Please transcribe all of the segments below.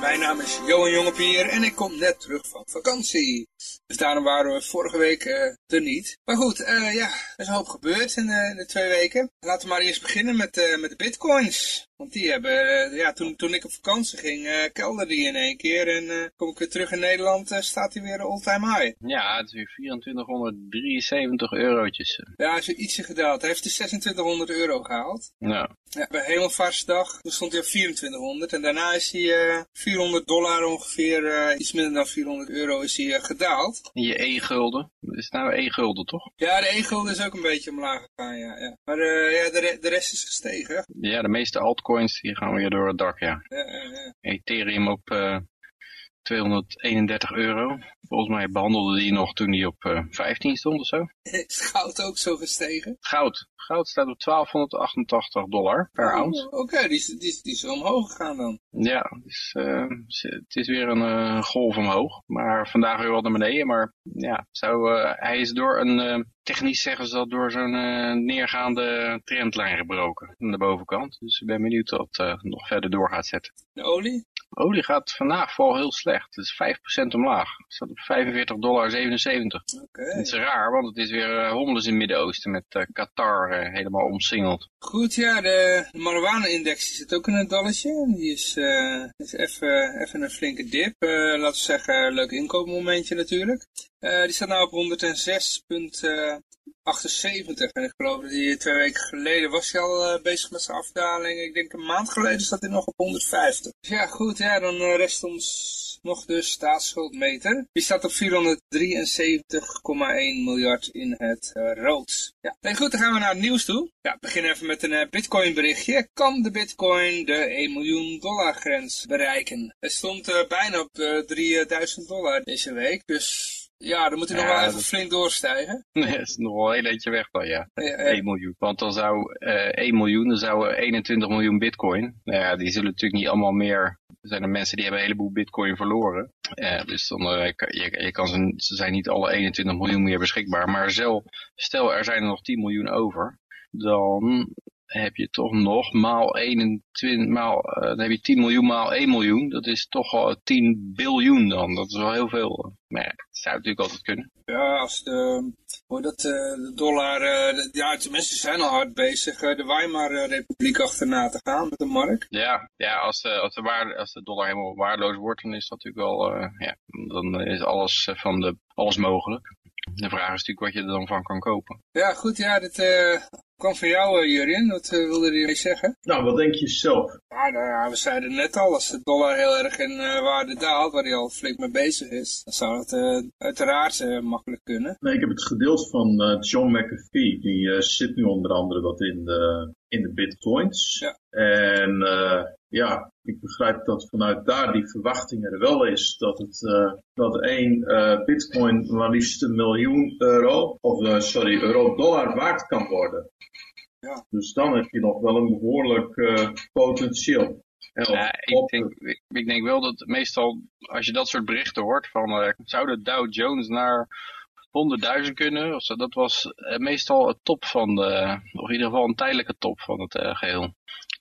Mijn naam is Johan Jongepier en ik kom net terug van vakantie. Dus daarom waren we vorige week uh, er niet. Maar goed, uh, ja, er is een hoop gebeurd in, in, de twee weken. Laten we maar eerst beginnen met, met de bitcoins. Want die hebben, ja, toen, toen ik op vakantie ging, kelderde die in één keer. En kom ik weer terug in Nederland, staat hij weer all-time high. Ja, het is weer 2473 eurotjes. Ja, is ietsje gedaald. Hij heeft de 2600 euro gehaald. Ja. Ja bij Hemelvaartsdag, toen stond hij op 2400. En daarna is hij 400 dollar ongeveer, iets minder dan 400 euro, is hij gedaald. En je e-gulden? Is het nou e-gulden, toch? Ja, de e-gulden is ook een beetje omlaag gegaan, ja. ja. Maar ja, de, re de rest is gestegen. Ja, de meeste altcoins coins die gaan weer door het dak, ja. ja, ja. Ethereum op uh, 231 euro. Volgens mij behandelde die nog toen die op uh, 15 stond of zo. Is goud ook zo gestegen? Goud. Goud staat op 1288 dollar per oh, ounce. Oké, okay. die, die, die is omhoog gegaan dan. Ja, dus, uh, het is weer een uh, golf omhoog. Maar vandaag weer wat naar beneden. Maar ja, uh, hij is door een, technisch zeggen ze dat, door zo'n neergaande trendlijn gebroken. Aan de bovenkant. Dus ik ben benieuwd wat het nog verder door gaat zetten. De olie? Olie gaat vandaag vooral heel slecht. Het is 5% omlaag. Het staat op 45,77 dollar. Okay. Dat is raar, want het is weer uh, hommels in het Midden-Oosten met uh, Qatar uh, helemaal omsingeld. Goed, ja, de, de marijuana-index zit ook in een dalletje. Die is, is even, even een flinke dip. laten we zeggen, leuk inkoopmomentje natuurlijk. Die staat nu op 106,78. En ik geloof dat die twee weken geleden was hij al bezig met zijn afdaling. Ik denk een maand geleden zat hij nog op 150. Dus ja, goed, ja, dan rest ons nog de staatsschuldmeter. Die staat op 473,1 miljard in het rood. Ja, nee, goed, dan gaan we naar het nieuws toe. Ja, we beginnen even met een bitcoin berichtje. Kan de bitcoin de 1 miljoen dollar grens bereiken? Het stond bijna op 3000 dollar deze week, dus ja, dan moet hij ja, nog wel even dat... flink doorstijgen. Nee, dat is nog wel een heel eentje weg dan, ja. ja, ja. 1 miljoen. Want dan zou uh, 1 miljoen, dan zou 21 miljoen bitcoin. Nou ja, die zullen natuurlijk niet allemaal meer... Er zijn er mensen die hebben een heleboel bitcoin verloren. Uh, dus dan, uh, je, je kan ze, ze zijn niet alle 21 miljoen meer beschikbaar. Maar zelf, stel er zijn er nog 10 miljoen over. Dan heb je toch nog maal 21, maal, uh, dan heb je 10 miljoen maal 1 miljoen. Dat is toch al 10 biljoen dan. Dat is wel heel veel. Maar ja, dat zou natuurlijk altijd kunnen. Ja, als de, hoe dat, de dollar, ja, de mensen zijn al hard bezig de Weimar-republiek achterna te gaan met de markt. Ja, ja als, de, als, de waarde, als de dollar helemaal waardeloos wordt, dan is dat natuurlijk wel, ja, dan is alles van de, alles mogelijk. De vraag is natuurlijk wat je er dan van kan kopen. Ja, goed, ja, dit uh, kwam van jou, uh, Jurien. Wat uh, wilde je mee zeggen? Nou, wat denk je zelf? Nou, ja, we zeiden net al, als de dollar heel erg in waarde daalt, waar hij al flink mee bezig is, dan zou het uiteraard makkelijk kunnen. Nee, ik heb het gedeeld van John McAfee. Die zit nu onder andere wat in de, in de bitcoins. Ja. En ja, ik begrijp dat vanuit daar die verwachting er wel is dat het uh, dat één uh, bitcoin maar liefst een miljoen euro, of uh, sorry, euro-dollar waard kan worden. Ja. Dus dan heb je nog wel een behoorlijk potentieel. Ja, ik denk, ik, ik, denk wel dat meestal, als je dat soort berichten hoort, van zou de Dow Jones naar 100.000 kunnen, zo, dat was meestal het top van de, of in ieder geval een tijdelijke top van het geheel.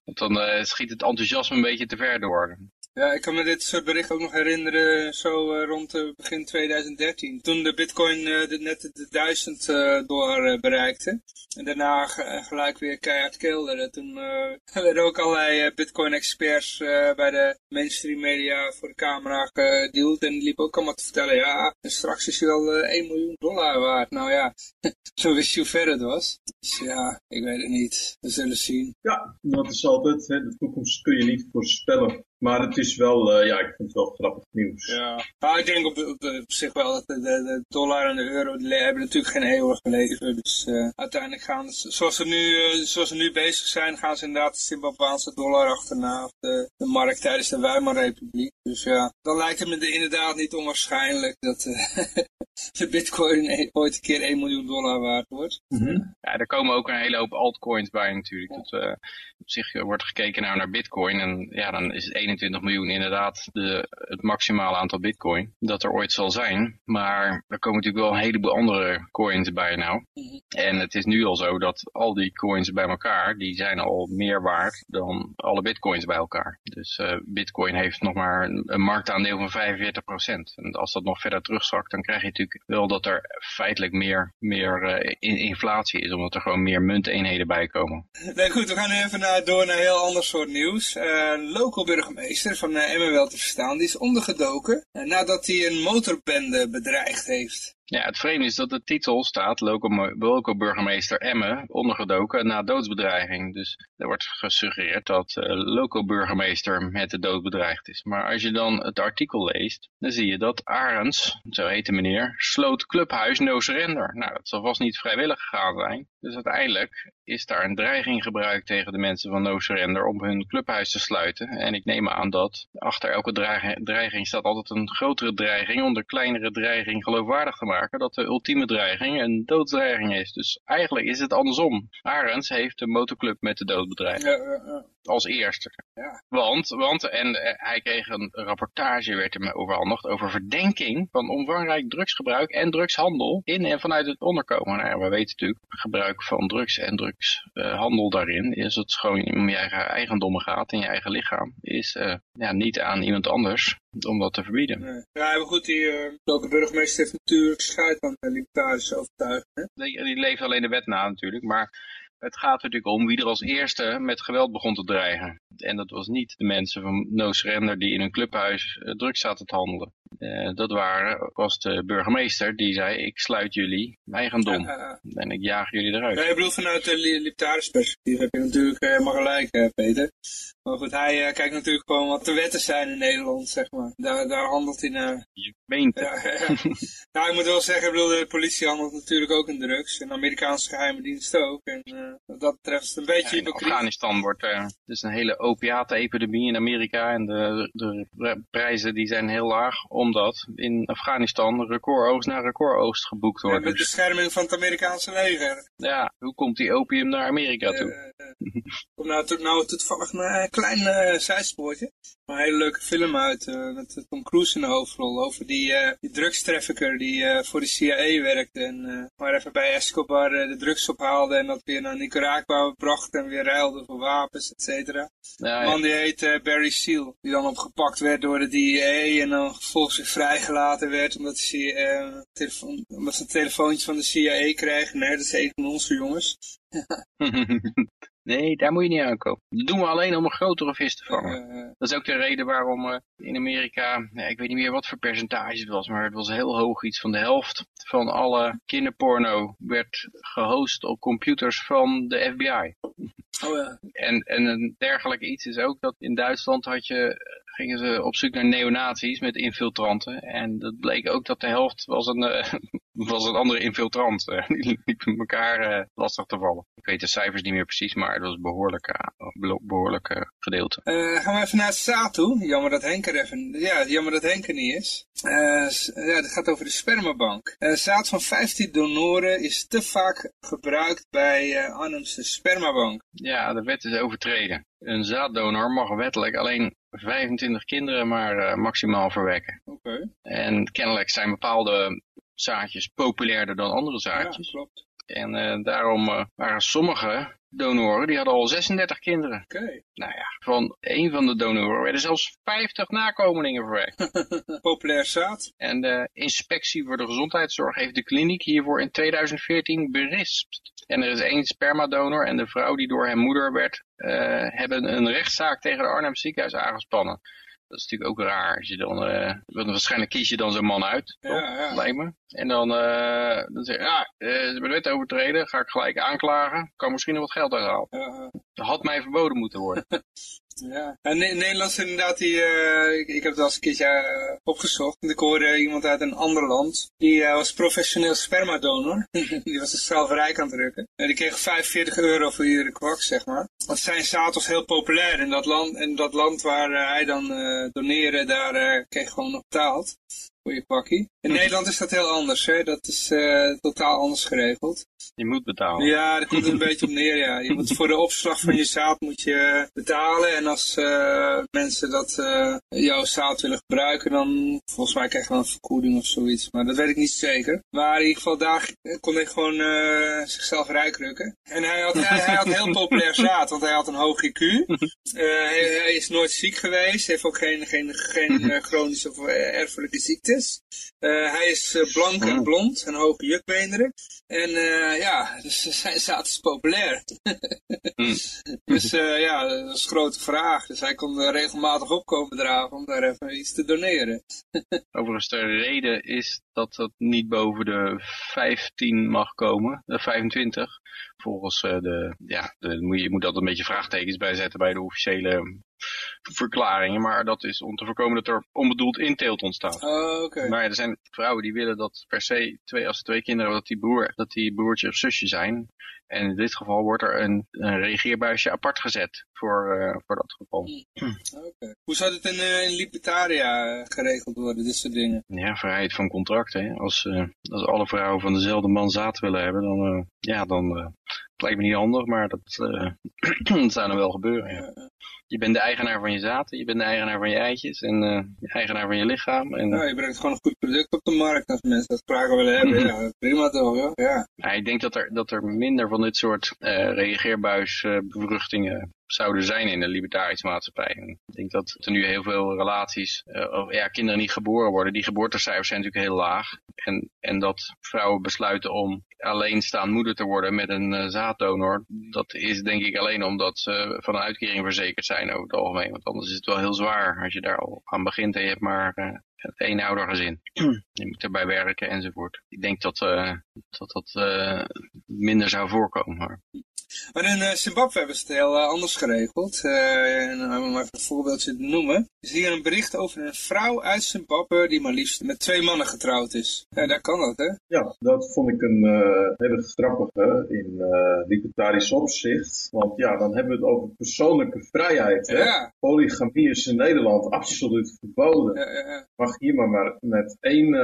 Want dan uh, schiet het enthousiasme een beetje te ver door. Ja, ik kan me dit soort bericht ook nog herinneren, zo uh, rond uh, begin 2013. Toen de bitcoin de, net de 1000 dollar bereikte. En daarna gelijk weer keihard kelderde. Toen werden ook allerlei bitcoin-experts bij de mainstream media voor de camera gedeeld. En liepen ook allemaal te vertellen, ja, straks is hij wel 1 miljoen dollar waard. Nou ja, zo wist je hoe ver het was. Dus ja, ik weet het niet. We zullen zien. Ja, dat is altijd, hè, de toekomst kun je niet voorspellen. Maar het is wel, uh, ja, ik vind het wel grappig nieuws. Ja, maar ik denk op, op, op zich wel dat de, de, de, dollar en de euro die hebben natuurlijk geen eeuwig leven. Dus uh, uiteindelijk gaan ze, zoals ze, nu, uh, zoals ze nu bezig zijn, gaan ze inderdaad de Zimbabweanse dollar achterna. Of de, de markt tijdens de Weimarrepubliek. Dus ja, dan lijkt het me inderdaad niet onwaarschijnlijk dat, de bitcoin ooit een keer 1 miljoen dollar waard wordt. Ja, er komen ook een hele hoop altcoins bij natuurlijk. Dat, uh, op zich wordt gekeken naar, naar bitcoin en ja, dan is het 21 miljoen inderdaad de, het maximale aantal bitcoin dat er ooit zal zijn. Maar er komen natuurlijk wel een heleboel andere coins bij nou. En het is nu al zo dat al die coins bij elkaar, die zijn al meer waard dan alle bitcoins bij elkaar. Dus uh, bitcoin heeft nog maar een, marktaandeel van 45% En als dat nog verder terugzakt, dan krijg je natuurlijk wel dat er feitelijk meer, meer in, inflatie is, omdat er gewoon meer munteenheden bij komen. Nee, goed, we gaan nu even naar, door naar heel ander soort nieuws. Uh, local van uh, Emmen te verstaan, die is ondergedoken nadat hij een motorbende bedreigd heeft. Ja, het vreemde is dat de titel staat, local burgemeester Emmen, ondergedoken na doodsbedreiging. Dus er wordt gesuggereerd dat uh, local burgemeester met de dood bedreigd is. Maar als je dan het artikel leest, dan zie je dat Arends, zo heet de meneer, sloot clubhuis no surrender. Nou, dat zal vast niet vrijwillig gegaan zijn. Dus uiteindelijk is daar een dreiging gebruikt tegen de mensen van No Surrender om hun clubhuis te sluiten. En ik neem aan dat achter elke dreiging staat altijd een grotere dreiging om de kleinere dreiging geloofwaardig te maken. Dat de ultieme dreiging een doodsdreiging is. Dus eigenlijk is het andersom. Arends heeft de motorclub met de dood bedreigd. Ja, ja, ja. Als eerste. Want, want en uh, hij kreeg een rapportage, werd hem overhandigd, over verdenking van omvangrijk drugsgebruik en drugshandel in en vanuit het onderkomen. Nou we weten natuurlijk, gebruik van drugs en drugshandel uh, daarin, is het gewoon om je eigen eigendommen gaat in je eigen lichaam, is uh, ja, niet aan iemand anders om dat te verbieden. Nee. Ja, maar goed, die uh, welke burgemeester heeft natuurlijk scheid aan de libertarische overtuiging. Die, die leeft alleen de wet na natuurlijk, maar het gaat natuurlijk om wie er als eerste met geweld begon te dreigen. En dat was niet de mensen van No Surrender die in een clubhuis uh, drugs zaten te handelen. Uh, dat waren, was de burgemeester die zei, ik sluit jullie eigendom ja, uh, en ik jaag jullie eruit. Ja, ik bedoel, vanuit de libertarische perspectief heb je natuurlijk helemaal gelijk, Peter. Maar goed, hij kijkt natuurlijk gewoon wat de wetten zijn in Nederland, zeg maar. Daar, daar handelt hij naar. Je meent ja, nou, ik moet wel zeggen, ik bedoel, de politie handelt natuurlijk ook in drugs. En de Amerikaanse geheime dienst ook. En wat dat betreft is het een beetje In Afghanistan wordt er dus een hele opiatenepidemie in Amerika. En de, de prijzen die zijn heel laag omdat in Afghanistan recordoogst na recordoogst geboekt wordt. Ja, met bescherming van het Amerikaanse leger. Ja, hoe komt die opium naar Amerika toe? Uh, Kom nou, nou toevallig een klein uh, zijspoortje. Een hele leuke film uit met Tom Cruise in de hoofdrol over die, die drugstrafficker die voor de CIA werkte en maar even bij Escobar de drugs ophaalde en dat weer naar Nicaragua bracht en weer ruilde voor wapens, et cetera. Ja, ja. man die heet Barry Seal, die dan opgepakt werd door de DEA en dan vervolgens weer vrijgelaten werd omdat, hij, telefoon, omdat ze een telefoontje van de CIA kreeg. Nee, dat is een van onze jongens. Nee, daar moet je niet aankomen. Dat doen we alleen om een grotere vis te vangen. Uh, dat is ook de reden waarom uh, in Amerika, ik weet niet meer wat voor percentage het was, maar het was heel hoog. Iets van de helft van alle kinderporno werd gehost op computers van de FBI. Oh ja. En, en een dergelijk iets is ook dat in Duitsland had je gingen ze op zoek naar neonazies met infiltranten. En dat bleek ook dat de helft was een, uh, was een andere infiltrant. die liepen elkaar uh, lastig te vallen. Ik weet de cijfers niet meer precies, maar het was een behoorlijke, behoorlijke gedeelte. Uh, gaan we even naar Saat toe. Jammer dat Henk er even... Ja, jammer dat Henk er niet is. ja, het gaat over de spermabank. zaad van 15 donoren is te vaak gebruikt bij Arnhemse spermabank. Ja, de wet is overtreden. Een zaaddonor mag wettelijk alleen 25 kinderen maar uh, maximaal verwekken. Okay. En kennelijk zijn bepaalde zaadjes populairder dan andere zaadjes. Ja, klopt. En uh, daarom uh, waren sommige donoren, die hadden al 36 kinderen. Oké. Okay. Nou ja, van een van de donoren werden zelfs 50 nakomelingen verwekt. Populair zaad. En de inspectie voor de gezondheidszorg heeft de kliniek hiervoor in 2014 berispt. En er is één spermadonor en de vrouw die door hem moeder werd, uh, hebben een rechtszaak tegen de Arnhem ziekenhuis aangespannen. Dat is natuurlijk ook raar. Als je dan, uh, waarschijnlijk kies je dan zo'n man uit, ja, toch? Ja. Lijkt me. En dan, uh, dan zeg je, ja, uh, ze hebben de wet overtreden, ga ik gelijk aanklagen. Kan misschien nog wat geld uithalen. Ja. Dat had mij verboden moeten worden. Ja, en Nederlands inderdaad, die, uh, ik, ik, heb het al eens een keertje uh, opgezocht. Ik hoorde iemand uit een ander land. Die uh, was professioneel spermadonor. die was de straalverrijk aan het drukken. En die kreeg 45 euro voor iedere kwak, zeg maar. Want zijn zaad was heel populair in dat land. En dat land waar hij dan doneerde, daar kreeg gewoon nog betaald Goeie pakkie. In Nederland is dat heel anders, hè? Dat is uh, totaal anders geregeld. Je moet betalen. Ja, daar komt het een beetje op neer, ja. Je moet voor de opslag van je zaad moet je betalen. En als uh, mensen dat uh, jouw zaad willen gebruiken, dan volgens mij krijg je wel een vergoeding of zoiets. Maar dat weet ik niet zeker. Maar in ieder geval, daar kon hij gewoon zichzelf rijk rukken. En hij had, hij, hij, had heel populair zaad, want hij had een hoog IQ. Hij, hij, is nooit ziek geweest, heeft ook geen, geen, geen chronische of erfelijke ziektes. Hij is blank en blond en hoge jukbeenderen. En uh, ja, dus zijn is populair. mm. Dus uh, ja, dat is een grote vraag. Dus hij kon regelmatig opkomen dragen om daar even iets te doneren. Overigens, de reden is dat het niet boven de 15 mag komen, de 25. Volgens de, ja, de, moet je, je moet altijd een beetje vraagtekens bijzetten bij de officiële verklaringen, maar dat is om te voorkomen dat er onbedoeld inteelt ontstaat. Oh, okay. Maar er zijn vrouwen die willen dat per se, twee, als twee kinderen, dat die, broer, dat die broertje of zusje zijn. En in dit geval wordt er een, een reageerbuisje apart gezet voor, uh, voor dat geval. Okay. Hoe zou dit in, uh, in Libertaria geregeld worden, dit soort dingen? Ja, vrijheid van contract. Hè. Als, uh, als alle vrouwen van dezelfde man zaad willen hebben, dan, ja, dan lijkt me niet handig, maar dat, dat zou dan wel gebeuren. Ja je bent de eigenaar van je zaten, je bent de eigenaar van je eitjes en de eigenaar van je lichaam. En, ja, je brengt gewoon een goed product op de markt als mensen dat graag willen hebben. Mhm. ja, prima toch, ja. ja. ik denk dat er, dat er minder van dit soort uh, reageerbuisbevruchtingen zouden zijn in de libertarische maatschappij. Ik denk dat er nu heel veel relaties, uh, of ja, kinderen niet geboren worden. Die geboortecijfers zijn natuurlijk heel laag. En, en dat vrouwen besluiten om alleenstaand moeder te worden met een uh, zaaddonor. Dat is denk ik alleen omdat ze van een uitkering verzekerd zijn over het algemeen. Want anders is het wel heel zwaar als je daar al aan begint en je hebt maar uh, een oudergezin. je moet erbij werken enzovoort. Ik denk dat uh, dat, dat uh, minder zou voorkomen. Maar... Maar in uh, Zimbabwe hebben ze het heel uh, anders geregeld. Uh, en, om even een voorbeeldje te noemen. Is hier een bericht over een vrouw uit Zimbabwe die maar liefst met twee mannen getrouwd is. Ja, daar kan dat, hè? Ja, dat vond ik een hele grappige in libertarisch opzicht. Want ja, dan hebben we het over persoonlijke vrijheid. Hè? Ja. Polygamie is in Nederland absoluut verboden. Ja, ja, Mag hier maar, maar met één,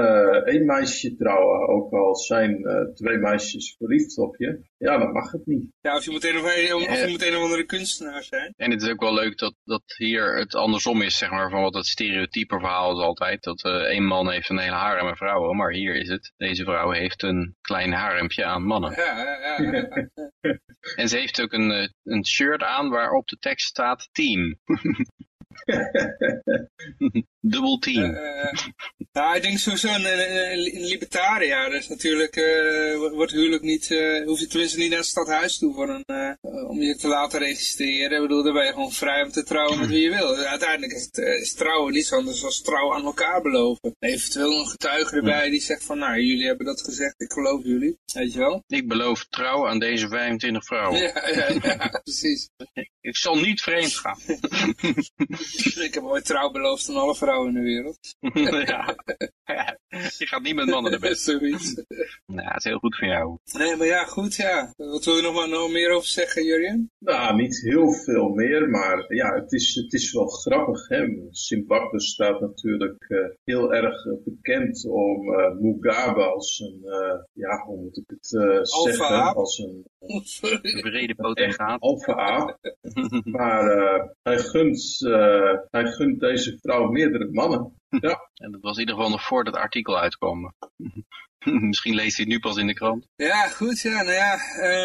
één meisje trouwen, ook al zijn twee meisjes verliefd op je. Ja, dan mag het niet. Ja, of je moet een of, een, of, je moet een of andere kunstenaar zijn. En het is ook wel leuk dat, dat hier het andersom is, zeg maar, van wat het stereotype verhaal is altijd. Dat uh, één man heeft een hele harem aan vrouwen, maar hier is het, deze vrouw heeft een klein harempje aan mannen. Ja, ja, ja. en ze heeft ook een, eh, een shirt aan waarop de tekst staat team. Dubbel team. Uh, nou, ik denk sowieso in, in, Libertaria, dus natuurlijk uh, wordt huwelijk niet, uh, hoef je tenminste niet naar het stadhuis toe voor een, om je te laten registreren. Ik bedoel, dan ben je gewoon vrij om te trouwen met wie je wil. Uiteindelijk is, het, is trouwen niets anders dan trouw aan elkaar beloven. Eventueel een getuige erbij die zegt van, nou, jullie hebben dat gezegd, ik geloof jullie. Weet je wel? Ik beloof trouw aan deze 25 vrouwen. Ja, ja, ja precies. ik zal niet vreemd gaan. ik heb ooit trouw beloofd aan alle vrouwen in de wereld. ja. Je gaat niet met mannen naar bed. Zoiets. Nou, dat is heel goed voor jou. Nee, maar ja, goed, ja. Wat wil je nog maar nog meer over zeggen, Jurjen? Nou, niet heel veel meer, maar ja, het is, het is wel grappig. Hè? Zimbabwe staat natuurlijk uh, heel erg bekend om uh, Mugabe als een, uh, ja, hoe moet ik het zeggen, als een... Brede potengaat. Alpha A. maar hij, gunt, hij gunt deze vrouw meerdere mannen. Ja. En dat was in ieder geval nog voor dat artikel uitkwam. Misschien leest hij het nu pas in de krant. Ja, goed. Ja, nou ja.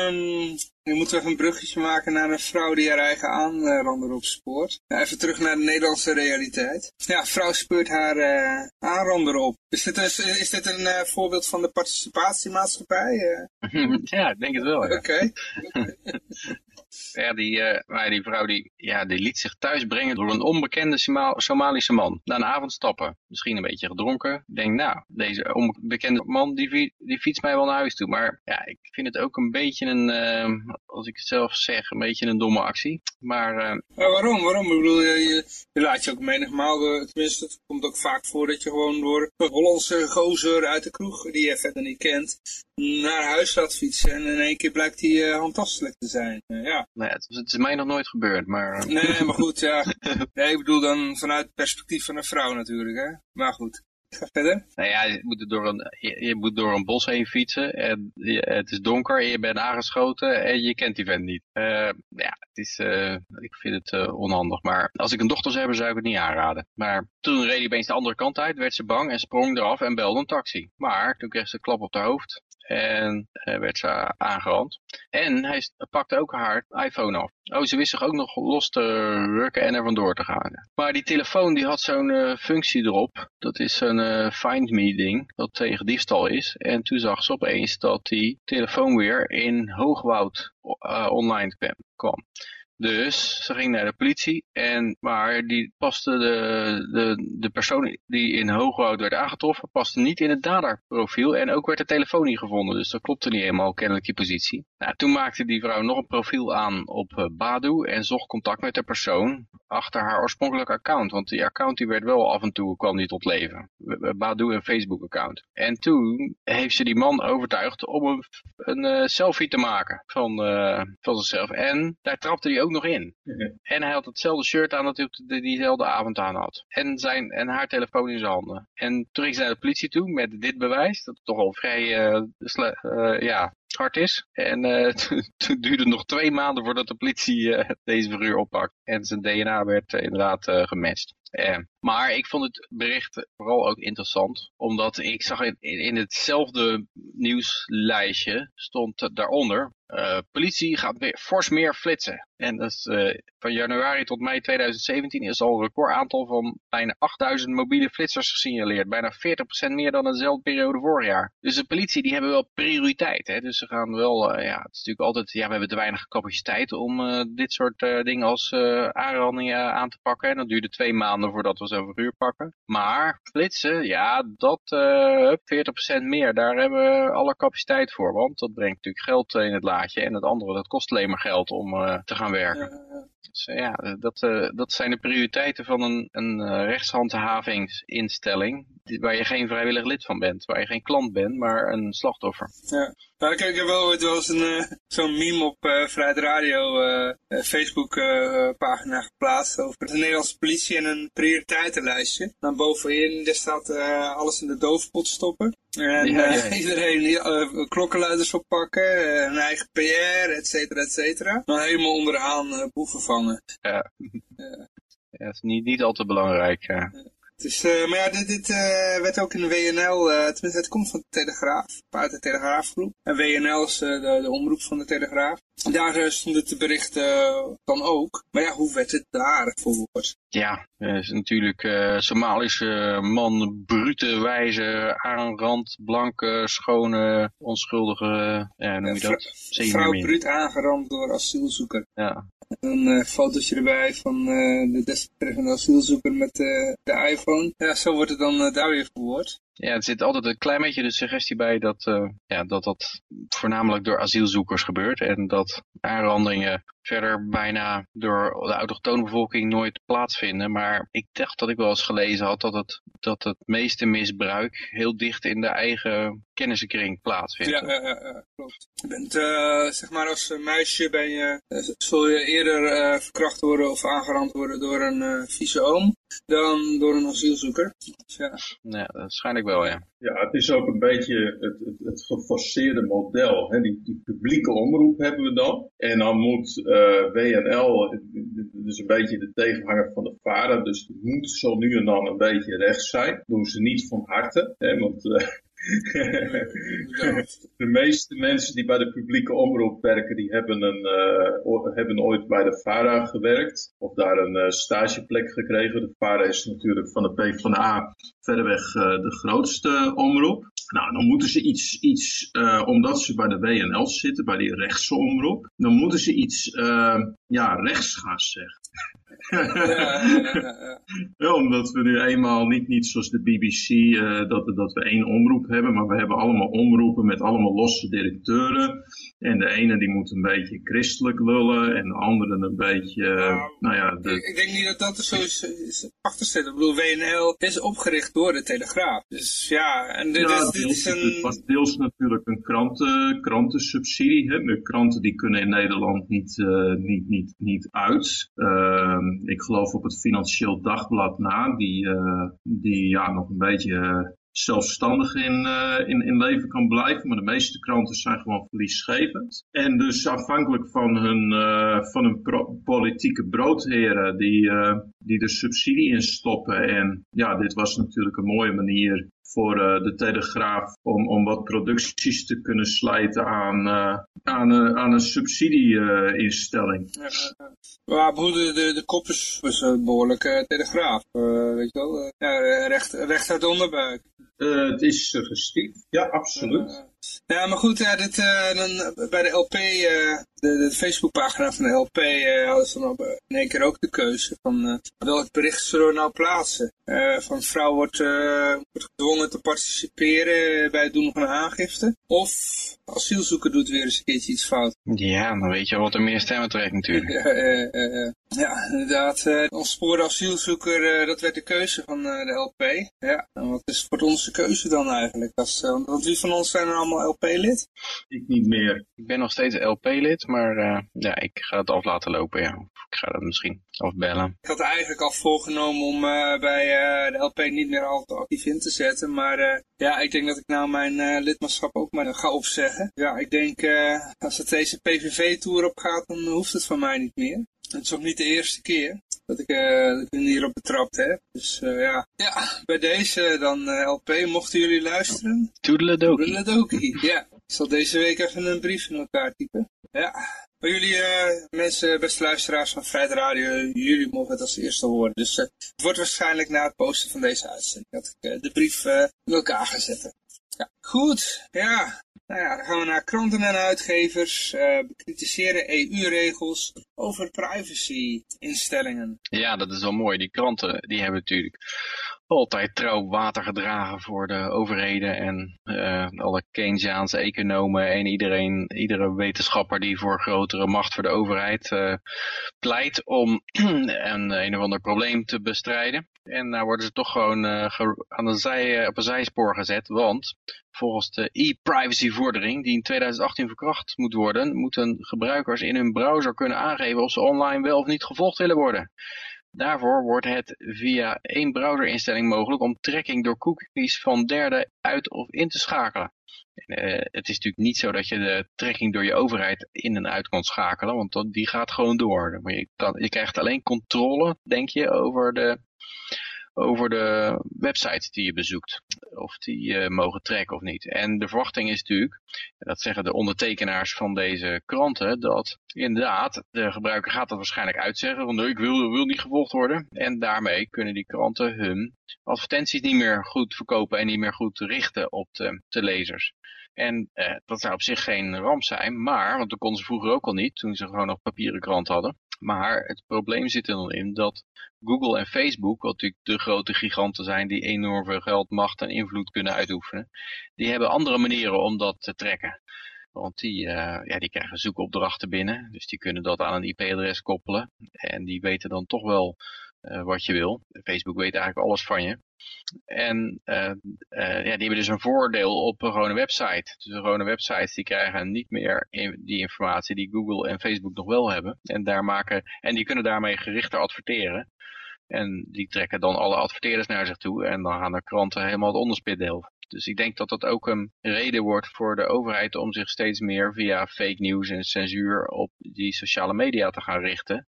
Um, nu moeten we even een bruggetje maken naar een vrouw die haar eigen aanrander opspoort. Ja, even terug naar de Nederlandse realiteit. Ja, vrouw speurt haar uh, aanrander op. Is dit een, is dit een uh, voorbeeld van de participatiemaatschappij? Uh? ja, ik denk het wel. Oké. Okay. Ja, die, uh, die vrouw die, ja, die liet zich thuis brengen door een onbekende Somalische man. Na een avond stappen. Misschien een beetje gedronken. Ik denk, nou, deze onbekende man die, die fietst mij wel naar huis toe. Maar ja, ik vind het ook een beetje een, uh, als ik het zelf zeg, een beetje een domme actie. Maar, maar waarom? Waarom? Bedoel, je, je, laat je ook menigmaal, tenminste, het komt ook vaak voor dat je gewoon door een Hollandse gozer uit de kroeg, die je verder niet kent, naar huis laat fietsen. En in één keer blijkt hij uh, handtastelijk te zijn. ja. Nee, het, het, is mij nog nooit gebeurd, maar... Eh, nee, maar goed, ja. Nee, ik bedoel dan vanuit het perspectief van een vrouw natuurlijk, hè. Maar goed. Ga verder. Nou ja, je moet, door een, je, je moet door een bos heen fietsen en je- het is donker en je bent aangeschoten en je kent die vent niet. Eh, ja, het is, eh, ik vind het eh, onhandig. Maar als ik een dochter zou hebben, zou ik het niet aanraden. Maar toen reed hij opeens de andere kant uit, werd ze bang en sprong eraf en belde een taxi. Maar toen kreeg ze een klap op haar hoofd en werd ze aangerand. En hij pakte ook haar iPhone af. Oh, ze wist zich ook nog los te rukken en er vandoor te gaan. Maar die telefoon die had zo'n eh, functie erop. Dat is een eh, Find Me ding, dat tegen diefstal is. En toen zag ze opeens dat die telefoon weer in Hoogwoud eh, online kwam. Dus ze ging naar de politie, en, maar die paste de, de, de persoon die in Hoogwoud werd aangetroffen, paste niet in het daderprofiel. En ook werd de telefoon niet gevonden, dus dat klopte niet helemaal kennelijk die positie. Nou, toen maakte die vrouw nog een profiel aan op eh, Badu en zocht contact met de persoon achter haar oorspronkelijke account. Want die account die werd wel af en toe, kwam die tot leven. Badu een Facebook account. En toen heeft ze die man overtuigd om een, een eh, selfie te maken van, eh, van zichzelf. En daar trapte hij ook nog in. En hij had hetzelfde shirt aan dat hij op de, diezelfde avond aan had. En, zijn, en haar telefoon in zijn handen. En toen ging ze naar de politie toe met dit bewijs. Dat toch al vrij eh, ja, hard is. En eh, toen, duurde het nog twee maanden voordat de politie deze figuur oppakt. En zijn DNA werd inderdaad gematcht. Eh, maar ik vond het bericht vooral ook interessant. Omdat ik zag in, in, hetzelfde nieuwslijstje stond daaronder. eh, politie gaat weer fors meer flitsen. En dat eh, van januari tot mei 2017 is al een record aantal van bijna 8000 mobiele flitsers gesignaleerd. Bijna 40% meer dan dezelfde periode vorig jaar. Dus de politie die hebben wel prioriteit. Hè? Dus ze gaan wel, eh, ja, het is natuurlijk altijd, ja, we hebben te weinig capaciteit om dit soort dingen als aanrandingen aan te pakken. En dat duurde twee maanden voordat we zo'n verhuur pakken. Maar flitsen, ja, dat eh 40% meer, daar hebben we alle capaciteit voor. Want dat brengt natuurlijk geld eh, in het laadje. En het andere, dat kost alleen maar geld om eh, te gaan werken. Dus eh, ja, dat, eh, dat zijn de prioriteiten van een, een eh, rechtshandhavingsinstelling waar je geen vrijwillig lid van bent, waar je geen klant bent, maar een slachtoffer. Ja. Maar ik, ik heb wel ooit wel eens een, eh, zo'n meme op eh Vrijheid Radio eh, Facebook pagina geplaatst over de Nederlandse politie en een prioriteitenlijstje. Dan bovenin, daar staat alles in de doofpot stoppen. En Ja, ja, ja. iedereen klokkenluiders oppakken, een eigen PR, et cetera, et cetera. Dan helemaal onderaan boeven vangen. Ja, dat is niet, niet al te belangrijk. ja. Dus, eh, maar ja, dit, dit eh, werd ook in de WNL, eh, tenminste het komt van de Telegraaf, uit de Telegraafgroep. En WNL is de, de omroep van de Telegraaf. Daar eh, stonden de berichten dan ook. Maar ja, hoe werd het daar verwoord? Ja, is natuurlijk Somalische man, brute wijze, aanrand, blanke, schone, onschuldige, ja, noem je dat? Vrouw bruut aangerand door asielzoeker. Ja, Een eh, fotootje erbij van eh, de desbetreffende asielzoeker met eh, de iPhone. Ja, zo wordt het dan daar weer verwoord. Ja, er zit altijd een klein beetje de suggestie bij dat, eh, ja, dat dat voornamelijk door asielzoekers gebeurt. En dat aanrandingen verder bijna door de autochtone bevolking nooit plaatsvinden. Maar ik dacht dat ik wel eens gelezen had dat het, dat het meeste misbruik heel dicht in de eigen kennissenkring plaatsvindt. Ja, klopt. Je bent, eh, zeg maar, als eh, meisje ben je, zul je eerder verkracht worden of aangerand worden door een vieze oom dan door een asielzoeker. Ja, Ja, waarschijnlijk wel, ja. Ja, het is ook een beetje het, het, het geforceerde model. Hè? Die, die publieke omroep hebben we dan. En dan moet eh, WNL, dus een beetje de tegenhanger van de VARA, dus het moet zo nu en dan een beetje rechts zijn. doen ze niet van harte, hè? want de meeste mensen die bij de publieke omroep werken, die hebben, een, eh, hebben ooit bij de VARA gewerkt. Of daar een eh, stageplek gekregen. De VARA is natuurlijk van de PvdA verreweg eh, de grootste omroep. Nou, dan moeten ze iets, iets omdat ze bij de WNL zitten, bij die rechtse omroep, dan moeten ze iets ja, rechts gaan zeggen. ja, omdat we nu eenmaal niet, niet zoals de BBC, eh, dat, dat we één omroep hebben, maar we hebben allemaal omroepen met allemaal losse directeuren. En de ene die moet een beetje christelijk lullen en de andere een beetje, eh, Nou, nou ja, Ik, de, ik denk niet dat dat er zo is, is achter zit. Ik bedoel, WNL is opgericht door de Telegraaf. Dus ja, en dit, is, dit deels, is het een... was deels natuurlijk een kranten, krantensubsidie. Hè. De kranten die kunnen in Nederland niet, eh, niet, niet, niet uit. Eh, ehm, ik geloof op het Financieel Dagblad na, die, die ja, nog een beetje zelfstandig in, uh, in, in leven kan blijven. Maar de meeste kranten zijn gewoon verliesgevend. En dus afhankelijk van hun, van hun politieke broodheren die, die er subsidie in stoppen. En ja, dit was natuurlijk een mooie manier voor uh, de Telegraaf om, om wat producties te kunnen slijten aan, uh, aan, uh, aan een subsidieinstelling. ja, maar de, de, de kop is, was een behoorlijke Telegraaf, weet je wel. ja, recht, recht uit de onderbuik. het is suggestief, ja, absoluut. Ja, maar goed, ja, dit, dan, bij de LP, de, de Facebookpagina van de LP, hadden ze dan op, in één keer ook de keuze van welk bericht zullen we nou plaatsen. van vrouw wordt, wordt gedwongen te participeren bij het doen van een aangifte. Of asielzoeker doet weer eens een keertje iets fout. Ja, dan weet je wat er meer stemmen trekt natuurlijk. Ja, uh, uh, ja inderdaad. Uh, ons spoor asielzoeker, dat werd de keuze van de LP. Ja, en wat is voor onze keuze dan eigenlijk? Als, want wie van ons zijn er allemaal LP-lid? Ik niet meer. Ik ben nog steeds LP-lid, maar ja, ik ga het af laten lopen, ja. Ik ga dat misschien afbellen. Ik had eigenlijk al voorgenomen om bij de LP niet meer altijd actief in te zetten, maar ja, ik denk dat ik nou mijn lidmaatschap ook maar ga opzeggen. Ja, ik denk als het deze PVV-tour op gaat, dan hoeft het van mij niet meer. Het is ook niet de eerste keer dat ik, uh, dat ik hierop betrapt heb. Dus uh, ja. ja, bij deze dan uh, LP, mochten jullie luisteren. Toedeledokie. Toedeledokie, ja. Ik zal deze week even een brief in elkaar typen. Ja. Maar jullie uh, mensen, beste luisteraars van Vrijheid Radio, jullie mogen het als eerste horen. Dus uh, het wordt waarschijnlijk na het posten van deze uitzending dat ik uh, de brief in elkaar ga zetten. Ja, goed. Ja, nou ja, dan gaan we naar kranten en uitgevers. Bekritiseren EU-regels over privacy-instellingen. Ja, dat is wel mooi. Die kranten die hebben natuurlijk altijd trouw water gedragen voor de overheden en uh, alle Keynesiaanse economen en iedereen, iedere wetenschapper die voor grotere macht voor de overheid uh, pleit om een, een of ander probleem te bestrijden. En nou worden ze toch gewoon uh, aan de zij, op een zijspoor gezet, want volgens de e-privacy vordering die in 2018 verkracht moet worden, moeten gebruikers in hun browser kunnen aangeven of ze online wel of niet gevolgd willen worden. Daarvoor wordt het via één browserinstelling mogelijk om tracking door cookies van derden uit of in te schakelen. Uh, het is natuurlijk niet zo dat je de tracking door je overheid in en uit kan schakelen, want die gaat gewoon door. Je, kan, je krijgt alleen controle, denk je, over de over de websites die je bezoekt. Of die uh, mogen trekken of niet. En de verwachting is natuurlijk, dat zeggen de ondertekenaars van deze kranten, dat inderdaad de gebruiker gaat dat waarschijnlijk uitzeggen. Want ik wil, wil niet gevolgd worden. En daarmee kunnen die kranten hun advertenties niet meer goed verkopen en niet meer goed richten op de, de lezers. En eh, dat zou op zich geen ramp zijn, maar, want dat konden ze vroeger ook al niet, toen ze gewoon nog papieren krant hadden. Maar het probleem zit er dan in dat Google en Facebook, wat natuurlijk de grote giganten zijn die enorm veel geld, macht en invloed kunnen uitoefenen, die hebben andere manieren om dat te trekken. Want die, uh, ja, die krijgen zoekopdrachten binnen, dus die kunnen dat aan een IP-adres koppelen. En die weten dan toch wel wat je wil. Facebook weet eigenlijk alles van je. En uh, uh, ja, die hebben dus een voordeel op een gewone website. Dus een gewone websites die krijgen niet meer die informatie die Google en Facebook nog wel hebben. En, daar maken, en die kunnen daarmee gerichter adverteren. En die trekken dan alle adverteerders naar zich toe. En dan gaan de kranten helemaal het onderspit delven. Dus ik denk dat dat ook een reden wordt voor de overheid om zich steeds meer via fake news en censuur op die sociale media te gaan richten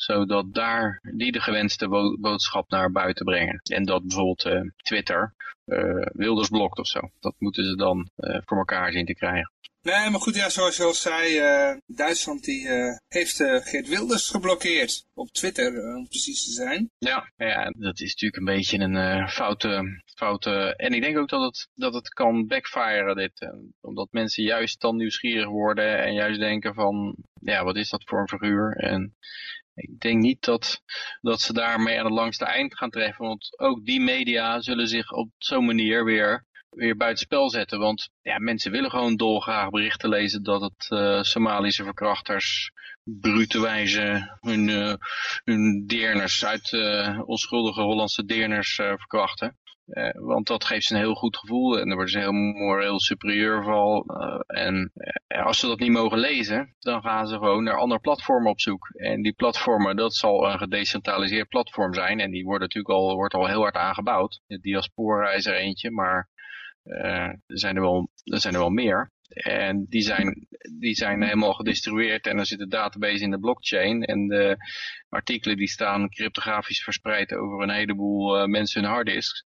zodat daar die de gewenste boodschap naar buiten brengen. En dat bijvoorbeeld uh, Twitter uh, Wilders blokt of zo. Dat moeten ze dan uh, voor elkaar zien te krijgen. Nee, maar goed, ja, zoals je al zei, Duitsland die heeft Geert Wilders geblokkeerd op Twitter, om precies te zijn. Ja, ja, dat is natuurlijk een beetje een foute, foute... En ik denk ook dat het, dat het kan backfiren, dit. omdat mensen juist dan nieuwsgierig worden en juist denken van, ja, wat is dat voor een figuur? En ik denk niet dat, dat ze daarmee aan het langste eind gaan treffen. Want ook die media zullen zich op zo'n manier weer, weer buitenspel zetten. Want ja, mensen willen gewoon dolgraag berichten lezen dat het uh, Somalische verkrachters brute wijze hun, uh, hun deerners uit uh, onschuldige Hollandse deerners verkrachten. Want dat geeft ze een heel goed gevoel en daar worden ze heel moreel superieur van. En als ze dat niet mogen lezen, dan gaan ze gewoon naar andere platformen op zoek. En die platformen, dat zal een gedecentraliseerd platform zijn. En die worden natuurlijk al, wordt al heel hard aangebouwd. De diaspora is er eentje, maar er, zijn er, wel, er zijn er wel meer. En die zijn, die zijn helemaal gedistribueerd en er zit een database in de blockchain. En de artikelen die staan cryptografisch verspreid over een heleboel uh, mensen hun harddisks.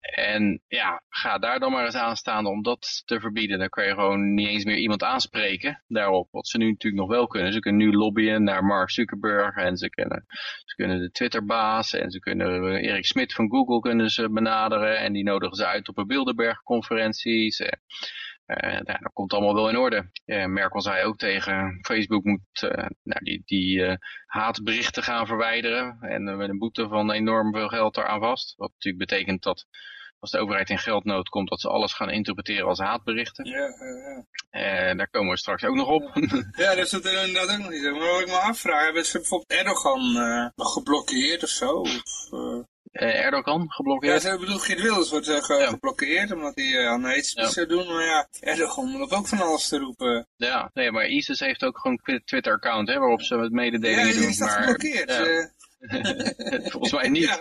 En ja, ga daar dan maar eens aan staan om dat te verbieden. Dan kan je gewoon niet eens meer iemand aanspreken daarop. Wat ze nu natuurlijk nog wel kunnen. Ze kunnen nu lobbyen naar Mark Zuckerberg. En ze kunnen, ze kunnen de Twitterbaas. En ze kunnen Erik Smit van Google kunnen ze benaderen. En die nodigen ze uit op een Bilderberg conferenties. Uh, nou, dat komt allemaal wel in orde. Uh, Merkel zei ook tegen Facebook moet uh, nou, die, die haatberichten gaan verwijderen. En met een boete van enorm veel geld eraan vast. Wat natuurlijk betekent dat als de overheid in geldnood komt, dat ze alles gaan interpreteren als haatberichten. Ja, ja. En daar komen we straks ook nog op. Ja, dat is het inderdaad ook nog niet. Maar wat ik me afvraag, hebben ze bijvoorbeeld Erdogan geblokkeerd of zo? Of, uh, Erdogan geblokkeerd? Ja, ze bedoel, Geert Wilders wordt uh, ge ja. geblokkeerd omdat hij uh, aan iets ja. zou doen. Maar ja, Erdogan moet ook van alles te roepen. Ja, nee, maar ISIS heeft ook gewoon een Twitter-account waarop ze het mededelingen ja, doen. Ja, is dat maar, geblokkeerd? Volgens mij niet.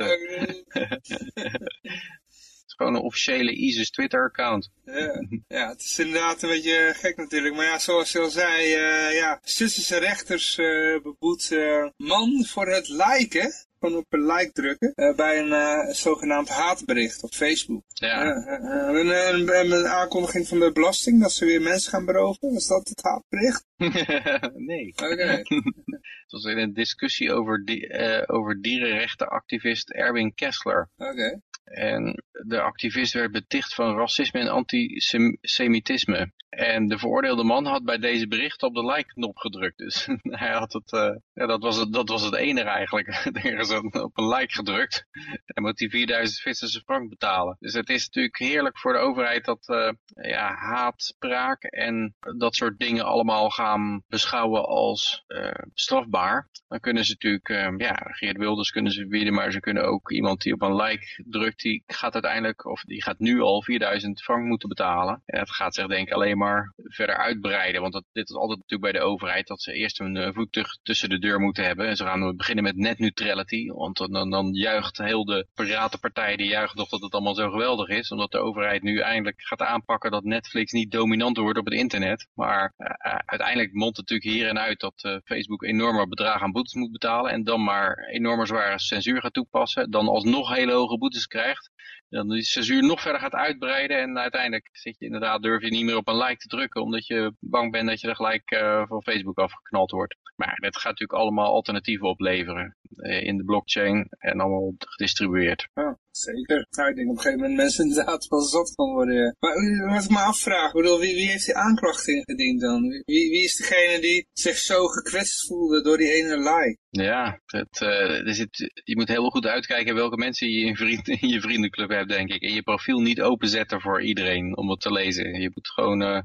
Gewoon een officiële ISIS Twitter-account. Ja, ja, het is inderdaad een beetje gek natuurlijk. Maar ja, zoals je al zei, uh, ja, Zwitserse rechters uh, beboet uh, man voor het liken gewoon op een like drukken uh, bij een uh, zogenaamd haatbericht op Facebook. Ja. Uh, en, en, en, een aankondiging van de belasting dat ze weer mensen gaan beroven. Was dat het haatbericht? nee. Oké. Okay. Het was in een discussie over, die, over dierenrechtenactivist Erwin Kessler. Oké. Okay. En de activist werd beticht van racisme en antisemitisme. En de veroordeelde man had bij deze bericht op de like-knop gedrukt. Dus hij had het, uh, ja, dat, was het, dat was het enige eigenlijk. Er is op een like gedrukt. En moet hij 4000 Zwitserse frank betalen. Dus het is natuurlijk heerlijk voor de overheid dat uh, ja, haatspraak en dat soort dingen allemaal gaan beschouwen als uh, strafbaar. Dan kunnen ze natuurlijk, ja, Geert Wilders kunnen ze bieden, maar ze kunnen ook iemand die op een like drukt, die gaat uiteindelijk, of die gaat nu al 4000 frank moeten betalen. En dat gaat zich denk ik alleen maar verder uitbreiden. Want dat, dit is altijd natuurlijk bij de overheid dat ze eerst een uh, voet tussen de deur moeten hebben. En ze gaan beginnen met net neutrality. Want dan, dan juicht heel de piratenpartij, die juicht nog dat het allemaal zo geweldig is. Omdat de overheid nu eindelijk gaat aanpakken dat Netflix niet dominant wordt op het internet. Maar uh, uiteindelijk mondt het natuurlijk hier en uit dat Facebook enorme bedragen aan boetes moet betalen. En dan maar enorme zware censuur gaat toepassen. Dan alsnog hele hoge boetes krijgt dan die censuur nog verder gaat uitbreiden en uiteindelijk zit je inderdaad, durf je niet meer op een like te drukken omdat je bang bent dat je er gelijk uh, van Facebook afgeknald wordt. Maar dat gaat natuurlijk allemaal alternatieven opleveren uh, in de blockchain en allemaal gedistribueerd. Zeker. Nou, ik denk op een gegeven moment mensen inderdaad wel zat van worden. Maar wat ik me afvraag, bedoel, wie, wie heeft die aanklacht ingediend dan? Wie, wie is degene die zich zo gekwetst voelde door die ene like? Ja, het, uh, er zit, je moet heel goed uitkijken welke mensen je in, je vriendenclub hebt, denk ik. En je profiel niet openzetten voor iedereen om het te lezen. Je moet gewoon uh,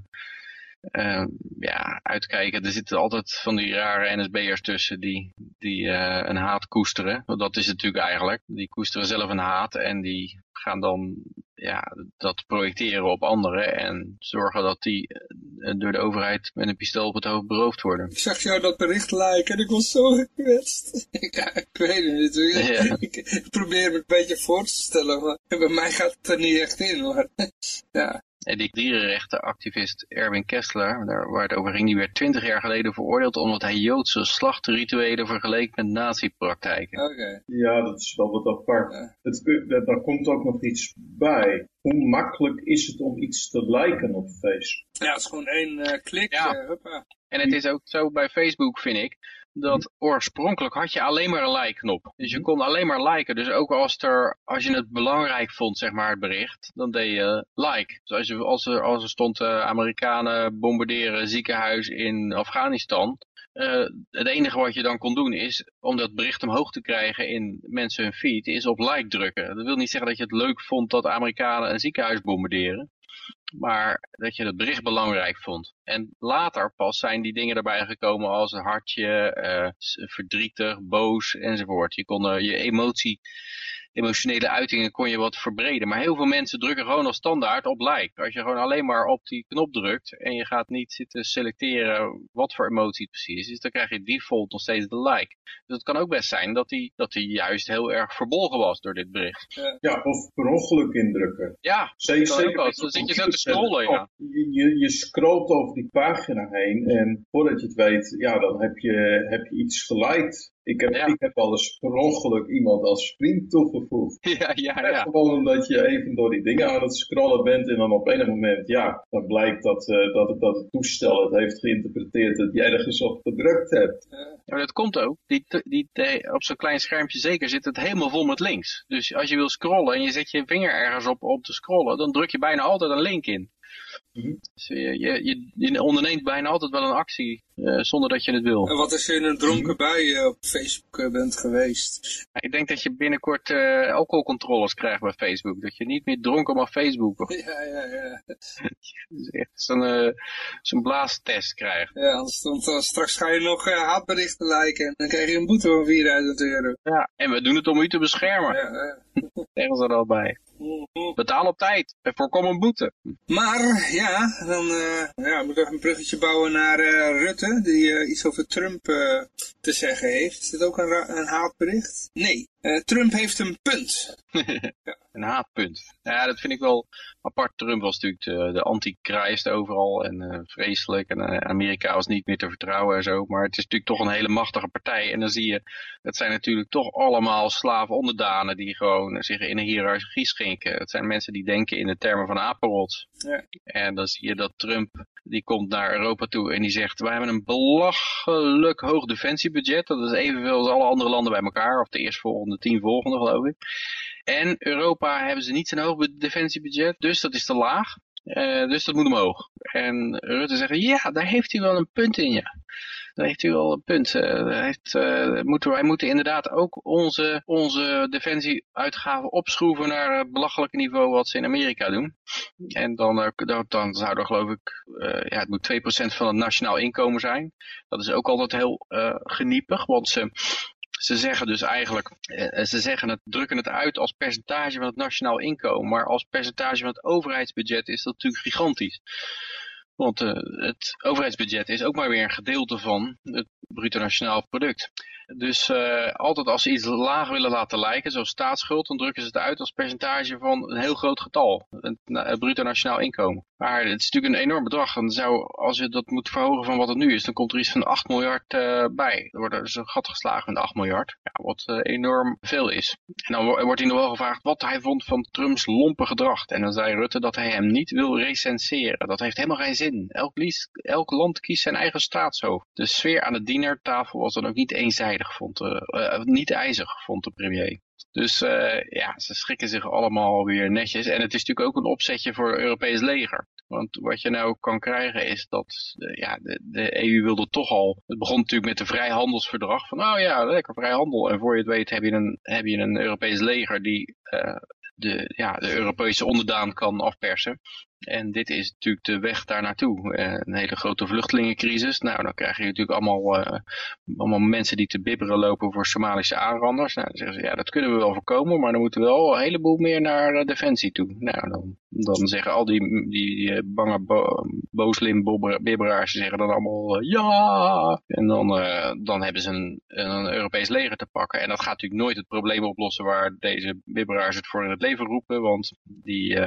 uh, ja, uitkijken. Er zitten altijd van die rare NSB'ers tussen die, die een haat koesteren. Want dat is het natuurlijk eigenlijk. Die koesteren zelf een haat en die gaan dan ja, dat projecteren op anderen en zorgen dat die door de overheid met een pistool op het hoofd beroofd worden. Ik zag jou dat bericht liken en ik was zo gekwetst. ja, ik weet het niet. Ja. Ik probeer me een beetje voor te stellen, maar bij mij gaat het er niet echt in. Maar ja. En die dierenrechtenactivist Erwin Kessler, daar, waar het over ging, die werd twintig jaar geleden veroordeeld omdat hij Joodse slachtrituelen vergeleek met nazi-praktijken. Okay. Ja, dat is wel wat apart. Ja. Het, daar komt ook nog iets bij. Hoe makkelijk is het om iets te liken op Facebook? Ja, het is gewoon één uh, klik. Ja. Uh, huppa. En het is ook zo bij Facebook, vind ik, dat oorspronkelijk had je alleen maar een like-knop. Dus je kon alleen maar liken. Dus ook als, er, als je het belangrijk vond, zeg maar, het bericht, dan deed je like. Dus als, je, als, er, als er stond, uh, Amerikanen bombarderen ziekenhuis in Afghanistan, uh, het enige wat je dan kon doen is, om dat bericht omhoog te krijgen in mensen hun feed, is op like drukken. Dat wil niet zeggen dat je het leuk vond dat Amerikanen een ziekenhuis bombarderen maar dat je het bericht belangrijk vond. En later pas zijn die dingen erbij gekomen als een hartje, uh, verdrietig, boos enzovoort. Je kon uh, je emotie emotionele uitingen kon je wat verbreden. Maar heel veel mensen drukken gewoon als standaard op like. Als je gewoon alleen maar op die knop drukt en je gaat niet zitten selecteren wat voor emotie het precies is, dan krijg je default nog steeds de like. Dus het kan ook best zijn dat hij dat die juist heel erg verbolgen was door dit bericht. Ja, of per ongeluk indrukken. Ja, Zeker, ook. Dan zit je zo te scrollen, ja. Je, je, je scrolt over die pagina heen en voordat je het weet, ja, dan heb je, heb je iets geliked. Ik heb, Ja. ik heb wel eens per ongeluk iemand als vriend toegevoegd. Ja, ja, Ja. Gewoon omdat je even door die dingen aan het scrollen bent en dan op een moment, ja, dan blijkt dat, eh, dat, het, dat het toestel het heeft geïnterpreteerd dat jij ergens op gedrukt hebt. Ja, maar dat komt ook. Die, die, die- op zo'n klein schermpje zeker zit het helemaal vol met links. Dus als je wil scrollen en je zet je vinger ergens op om te scrollen, dan druk je bijna altijd een link in. Mhm. Dus je, je, je, je onderneemt bijna altijd wel een actie eh, zonder dat je het wil. En wat als je in een dronken bui eh, op Facebook eh, bent geweest? Ik denk dat je binnenkort eh alcoholcontroles krijgt bij Facebook. Dat je niet meer dronken mag Facebooken. Ja, ja, ja. Dus echt zo'n eh, zo'n blaastest krijgt. Ja, anders, dan straks ga je nog eh, haatberichten liken en dan krijg je een boete van 4000 euro. Ja, en we doen het om u te beschermen. Ja, ja. Zeggen ze er al bij. Mhm. Betaal op tijd en voorkom een boete. Maar ja, dan eh, ja, moet ik even een bruggetje bouwen naar eh, Rutte, die eh, iets over Trump te zeggen heeft. Is dit ook een, een haatbericht? Nee, Trump heeft een punt. Een haatpunt. Ja, dat vind ik wel apart. Trump was natuurlijk de, de antichrist overal en eh, vreselijk. En eh, Amerika was niet meer te vertrouwen en zo. Maar het is natuurlijk toch een hele machtige partij. En dan zie je, het zijn natuurlijk toch allemaal slaven onderdanen die gewoon zich in een hiërarchie schinken. Het zijn mensen die denken in de termen van apenrots. Ja. En dan zie je dat Trump, die komt naar Europa toe en die zegt, wij hebben een belachelijk hoog defensiebudget. Dat is evenveel als alle andere landen bij elkaar. Of de eerstvolgende, tien volgende geloof ik. En Europa hebben ze niet zo'n hoog defensiebudget, dus dat is te laag. Eh, dus dat moet omhoog. En Rutte zegt, ja, daar heeft u wel een punt in, ja. Daar heeft u wel een punt. Eh, moeten, wij moeten inderdaad ook onze, onze defensieuitgaven opschroeven naar het belachelijke niveau wat ze in Amerika doen. En dan, dan, dan zou er geloof ik, ja, het moet 2% van het nationaal inkomen zijn. Dat is ook altijd heel geniepig, want ze, ze zeggen dus eigenlijk, eh, ze zeggen het, drukken het uit als percentage van het nationaal inkomen. Maar als percentage van het overheidsbudget is dat natuurlijk gigantisch. Want eh, het overheidsbudget is ook maar weer een gedeelte van het bruto nationaal product. Dus eh, altijd als ze iets laag willen laten lijken, zoals staatsschuld, dan drukken ze het uit als percentage van een heel groot getal. Het, het bruto nationaal inkomen. Maar het is natuurlijk een enorm bedrag. Dan zou, als je dat moet verhogen van wat het nu is, dan komt er iets van 8 miljard eh, bij. Er wordt dus een gat geslagen met 8 miljard. Ja, wat eh, enorm veel is. En dan wo- wordt hij nog wel gevraagd wat hij vond van Trumps lompe gedrag. En dan zei Rutte dat hij hem niet wil recenseren. Dat heeft helemaal geen zin. Elk, elk land kiest zijn eigen staatshoofd. De sfeer aan de dienertafel was dan ook niet eenzijdig, vond de, eh, niet ijzig, vond de premier. Dus eh, ja, ze schikken zich allemaal weer netjes. En het is natuurlijk ook een opzetje voor het Europees leger. Want wat je nou kan krijgen is dat de, ja, de, de EU wilde toch al... Het begon natuurlijk met een vrijhandelsverdrag. Van oh ja, lekker vrijhandel. En voor je het weet heb je een, heb je een Europees leger die eh, de, ja, de Europese onderdaan kan afpersen. En dit is natuurlijk de weg daar naartoe. Eh, een hele grote vluchtelingencrisis. Nou, dan krijg je natuurlijk allemaal, eh, allemaal mensen die te bibberen lopen voor Somalische aanranders. Nou, dan zeggen ze, ja, dat kunnen we wel voorkomen, maar dan moeten we wel een heleboel meer naar eh, defensie toe. Nou, dan, dan zeggen al die, die, die, bange bo booslim bobber- bibberaars, die zeggen dan allemaal, ja! En dan, dan hebben ze een, een Europees leger te pakken. En dat gaat natuurlijk nooit het probleem oplossen waar deze bibberaars het voor in het leven roepen, want die,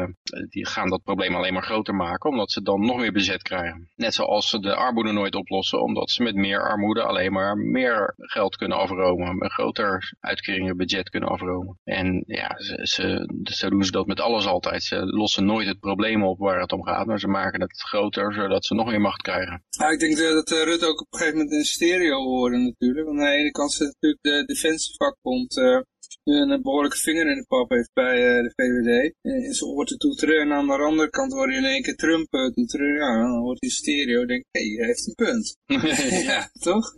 die gaan dat probleem alleen maar groter maken, omdat ze dan nog meer budget krijgen. Net zoals ze de armoede nooit oplossen, omdat ze met meer armoede alleen maar meer geld kunnen afromen, een groter uitkeringen budget kunnen afromen. En ja, ze, ze, zo doen ze dat met alles altijd. Ze lossen nooit het probleem op waar het om gaat, maar ze maken het groter, zodat ze nog meer macht krijgen. Ja, ik denk dat eh, Rutte ook op een gegeven moment in stereo hoorde natuurlijk. Want aan de ene kant zit natuurlijk de Defensievakbond nu een behoorlijke vinger in de pap heeft bij eh, de VVD. En in zijn oor te toeteren. En aan de andere kant hoor je in één keer Trump eh, toeteren. Ja, dan hoort hij stereo. denk ik, hé, hey, hij heeft een punt. ja, toch?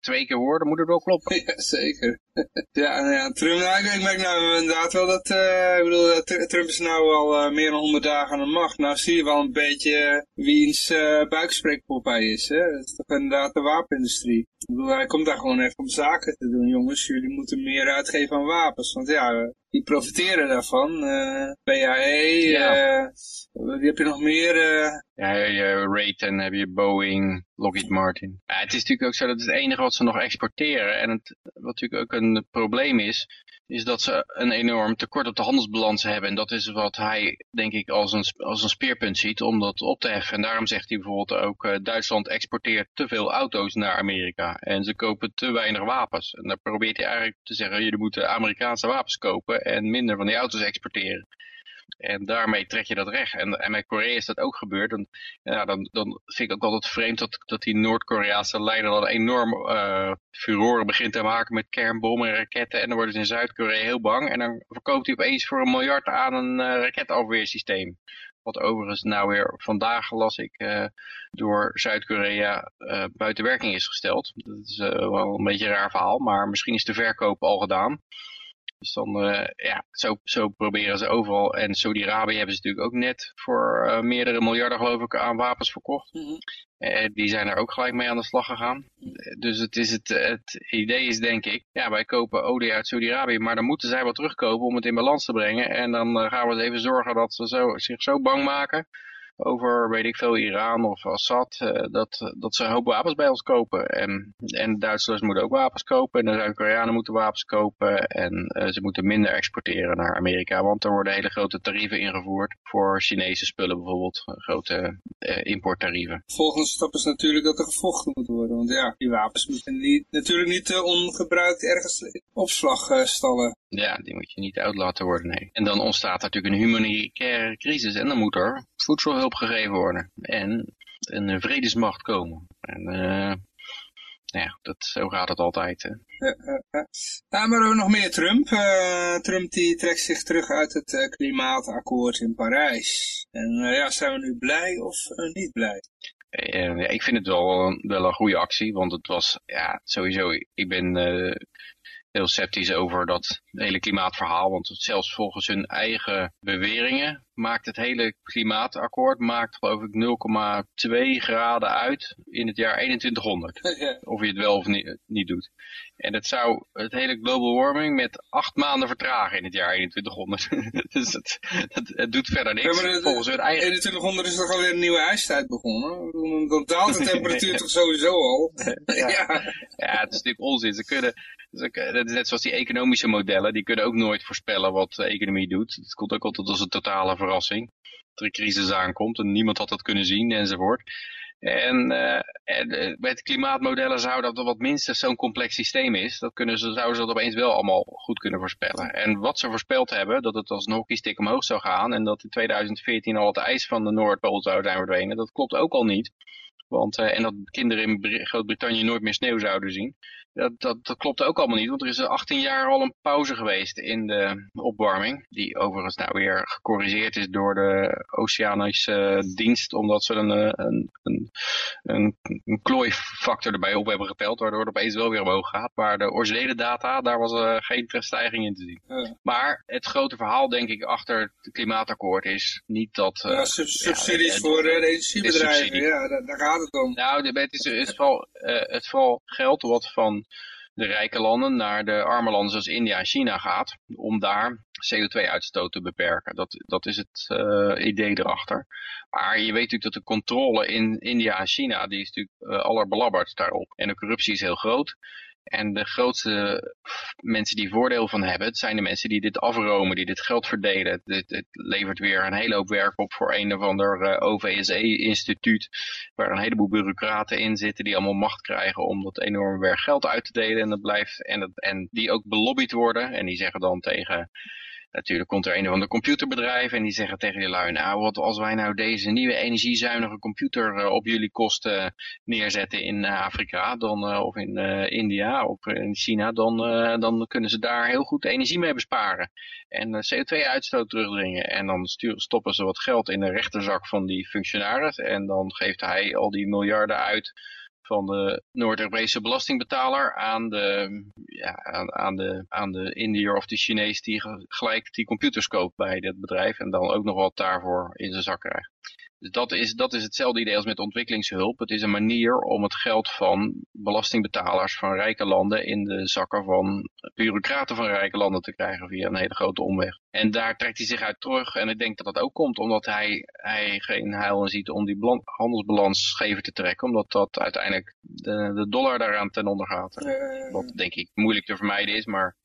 Twee keer horen moet het wel kloppen. ja, zeker. ja, en ja, Trump, nou, ik, merk nou inderdaad wel dat, eh, ik bedoel, eh, Tr- Trump is nou al eh, meer dan 100 dagen aan de macht. Nou zie je wel een beetje eh, wiens eh buikspreekpop hij is. Hè? Dat is toch inderdaad de wapenindustrie. Ik bedoel, hij komt daar gewoon even om zaken te doen, jongens. Jullie moeten meer uitgeven aan wapens. Want ja, eh, die profiteren daarvan. Uh, PAE, Ja. wie heb je nog meer? eh, Ja, je Raytheon heb je Boeing, Lockheed Martin. Ja, het is natuurlijk ook zo dat het enige wat ze nog exporteren en het, wat natuurlijk ook een probleem is, is dat ze een enorm tekort op de handelsbalans hebben. En dat is wat hij, denk ik, als een, als een speerpunt ziet om dat op te heffen. En daarom zegt hij bijvoorbeeld ook, eh, Duitsland exporteert te veel auto's naar Amerika. En ze kopen te weinig wapens. En dan probeert hij eigenlijk te zeggen, jullie moeten Amerikaanse wapens kopen en minder van die auto's exporteren. En daarmee trek je dat recht. En, en met Korea is dat ook gebeurd. Ja, dan, dan vind ik ook altijd vreemd dat, dat die Noord-Koreaanse leider dan enorm eh furoren begint te maken met kernbommen en raketten. En dan worden ze in Zuid-Korea heel bang. En dan verkoopt hij opeens voor een miljard aan een eh, raketafweersysteem. Wat overigens nou weer vandaag las ik eh, door Zuid-Korea buiten werking is gesteld. Dat is wel een beetje een raar verhaal, maar misschien is de verkoop al gedaan. Dus dan, eh, ja, zo, zo proberen ze overal. En Saudi-Arabië hebben ze natuurlijk ook net voor eh, meerdere miljarden geloof ik aan wapens verkocht. Eh, die zijn er ook gelijk mee aan de slag gegaan. Dus het, is het, het idee is denk ik, ja wij kopen olie uit Saudi-Arabië, maar dan moeten zij wel terugkopen om het in balans te brengen. En dan gaan we eens even zorgen dat ze zo, zich zo bang maken over, weet ik veel, Iran of Assad, eh, dat, dat ze een hoop wapens bij ons kopen. En, en Duitsers moeten ook wapens kopen en de Zuid-Koreanen moeten wapens kopen en eh, ze moeten minder exporteren naar Amerika, want er worden hele grote tarieven ingevoerd voor Chinese spullen bijvoorbeeld, grote eh, importtarieven. volgende stap is natuurlijk dat er gevochten moet worden. Want ja, die wapens moeten niet, natuurlijk niet ongebruikt ergens opslag eh, stallen. Ja, die moet je niet oud laten worden, nee. En dan ontstaat er natuurlijk een humanitaire crisis en dan moet er voedselhulp gegeven worden. En een vredesmacht komen. En eh, nou ja, dat, zo gaat het altijd. Hè. Ja, maar we hebben nog meer Trump. Eh, Trump die trekt zich terug uit het eh, klimaatakkoord in Parijs. En eh, ja, zijn we nu blij of eh, niet blij? Eh, ja, ik vind het wel, een- wel een goede actie, want het was, ja, sowieso, ik ben eh, heel sceptisch over dat hele klimaatverhaal, want zelfs volgens hun eigen beweringen maakt het hele klimaatakkoord, maakt geloof ik 0,2 graden uit in het jaar 2100. Ja. of je het wel of niet, niet doet. En het zou het hele global warming met acht maanden vertragen in het jaar 2100. dus het, het, het doet verder niks volgens hun eigen... 2100 is toch alweer een nieuwe ijstijd begonnen? Dan daalt de temperatuur toch sowieso al? Ja. ja. Ja, het is natuurlijk onzin. Ze kunnen, dat is net zoals die economische modellen, die kunnen ook nooit voorspellen wat de economie doet. Het komt ook altijd als een totale verrassing. Dat er een crisis aankomt en niemand had dat kunnen zien enzovoort. En, eh, en eh, met klimaatmodellen zou dat wat minstens zo'n complex systeem is. Dat kunnen ze, zouden ze dat opeens wel allemaal goed kunnen voorspellen. En wat ze voorspeld hebben, dat het als een hockeystick omhoog zou gaan. En dat in 2014 al het ijs van de Noordpool zou zijn verdwenen. Dat klopt ook al niet. Want, eh, en dat kinderen in Br- Groot-Brittannië nooit meer sneeuw zouden zien. Dat, dat, dat klopt ook allemaal niet, want er is 18 jaar al een pauze geweest in de opwarming. Die overigens nou weer gecorrigeerd is door de Oceanische dienst, omdat ze een, eh, een, een, een, een klooifactor erbij op hebben geteld, waardoor het opeens wel weer omhoog gaat. Maar de originele data, daar was eh, geen stijging in te zien. Ja. Maar het grote verhaal, denk ik, achter het klimaatakkoord is niet dat... eh, Ja, sub- subsidies voor de energiebedrijven, ja, daar, daar gaat het om. nou, het is, het is vooral, het vooral geld wat van de rijke landen naar de arme landen zoals India en China gaat, om daar CO2-uitstoot te beperken. Dat, dat is het eh, idee erachter. Maar je weet natuurlijk dat de controle in India en China, die is natuurlijk uh, allerbelabberd daarop. En de corruptie is heel groot. En de grootste mensen die voordeel van hebben, zijn de mensen die dit afromen, die dit geld verdelen. Dit, levert weer een hele hoop werk op voor een of ander uh, OVSE-instituut, waar een heleboel bureaucraten in zitten die allemaal macht krijgen om dat enorme werk geld uit te delen. En, dat blijft, en, dat, en die ook belobbyd worden. En die zeggen dan tegen Natuurlijk komt er een of ander computerbedrijf en die zeggen tegen die lui, nou wat als wij nou deze nieuwe energiezuinige computer uh, op jullie kosten neerzetten in uh, Afrika dan, uh, of in India of in China, dan, dan kunnen ze daar heel goed energie mee besparen. En CO2-uitstoot terugdringen. En dan stoppen ze wat geld in de rechterzak van die functionaris en dan geeft hij al die miljarden uit van de Noord-Europese belastingbetaler aan de, ja, aan, de, aan de Indiër of de Chinees die gelijk die computers koopt bij dat bedrijf en dan ook nog wat daarvoor in zijn zak krijgt. Dus dat is, dat is hetzelfde idee als met ontwikkelingshulp. Het is een manier om het geld van belastingbetalers van rijke landen in de zakken van bureaucraten van rijke landen te krijgen via een hele grote omweg. En daar trekt hij zich uit terug. En ik denk dat dat ook komt omdat hij, hij geen heil in ziet om die handelsbalans schever te trekken. Omdat dat uiteindelijk de, de dollar daaraan ten onder gaat. Eh. Wat denk ik moeilijk te vermijden is, maar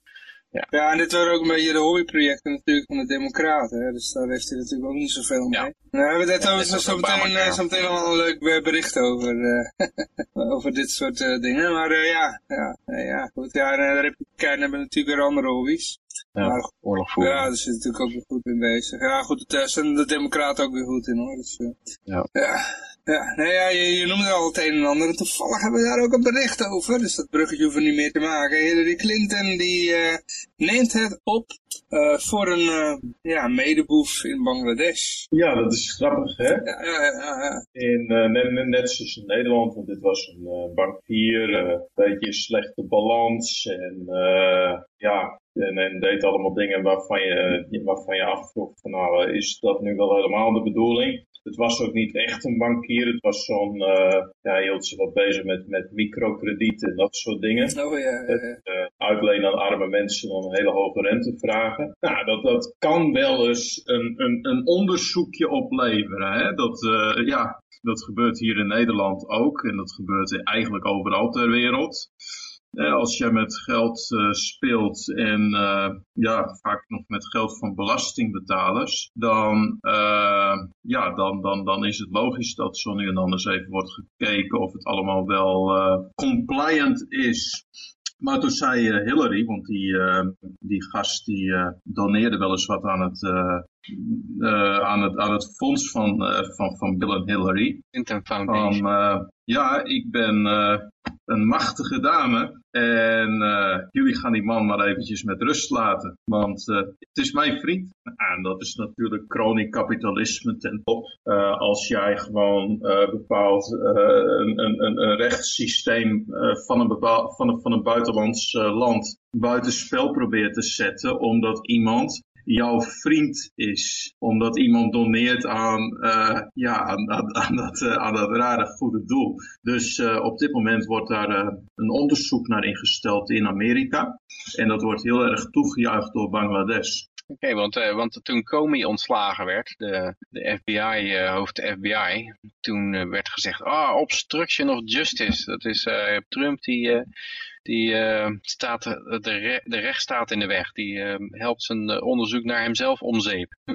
ja. ja, en dit waren ook een beetje de hobbyprojecten natuurlijk van de democraten. Hè? Dus daar heeft hij natuurlijk ook niet zoveel mee. Ja. Nou hebben we Ja, over, net zo, meteen, eh, zo meteen wel een leuk eh, bericht over, eh, over dit soort dingen. Maar ja, ja, ja, goed. Ja, de Republikeinen hebben natuurlijk weer andere hobby's. Ja, Maar oorlog voeren. Ja, daar zit natuurlijk ook weer goed in bezig. Ja, goed, daar zijn de democraten ook weer goed in hoor. Dus, Ja. ja. Ja, nee, ja, je, je noemde al het een en ander. Toevallig hebben we daar ook een bericht over. Dus dat bruggetje hoeven we niet meer te maken. Hillary Clinton die eh, neemt het op eh, voor een eh, ja, medeboef in Bangladesh. Ja, dat is grappig, hè? Ja, ja, ja. In, net, net- net zoals in Nederland, want dit was een bankier, een beetje een slechte balans en ja, en, en deed allemaal dingen waarvan je, waarvan je afvroeg van nou, is dat nu wel helemaal de bedoeling? Het was ook niet echt een bankier, het was zo'n, eh ja, hij hield zich wat bezig met, met microkredieten en dat soort dingen. Oh ja, ja, ja. Eh, uitlenen aan arme mensen dan een hele hoge rente vragen. Nou, dat, dat kan wel eens een, een, een onderzoekje opleveren. Hè? Dat, eh, ja, dat gebeurt hier in Nederland ook en dat gebeurt eigenlijk overal ter wereld. Eh, als je met geld eh, speelt en eh, ja, vaak nog met geld van belastingbetalers, dan, ja, dan, dan, dan is het logisch dat zo nu en dan eens even wordt gekeken of het allemaal wel compliant is. Maar toen zei Hillary, want die, die gast die doneerde wel eens wat aan het, aan het, aan het fonds van, van, van Bill en Hillary. Clinton Foundation. Van, ja, ik ben eh, een machtige dame en eh, jullie gaan die man maar eventjes met rust laten, want eh, het is mijn vriend. En dat is natuurlijk kronikapitalisme ten top. Als jij gewoon bepaalt eh, een, een, een, rechtssysteem van, een bepaald, van, een, van een buitenlands land buitenspel probeert te zetten, omdat iemand jouw vriend is. Omdat iemand doneert aan, eh, ja, aan, aan, dat, eh, aan dat rare goede doel. Dus eh, op dit moment wordt daar een onderzoek naar ingesteld in Amerika. En dat wordt heel erg toegejuicht door Bangladesh. Oké, want, eh, want toen Comey ontslagen werd, de, de FBI, eh, hoofd FBI, toen eh, werd gezegd, ah, obstruction of justice. Dat is Trump die, die staat de, de, re- de rechtsstaat in de weg. Die helpt zijn onderzoek naar hemzelf om zeep.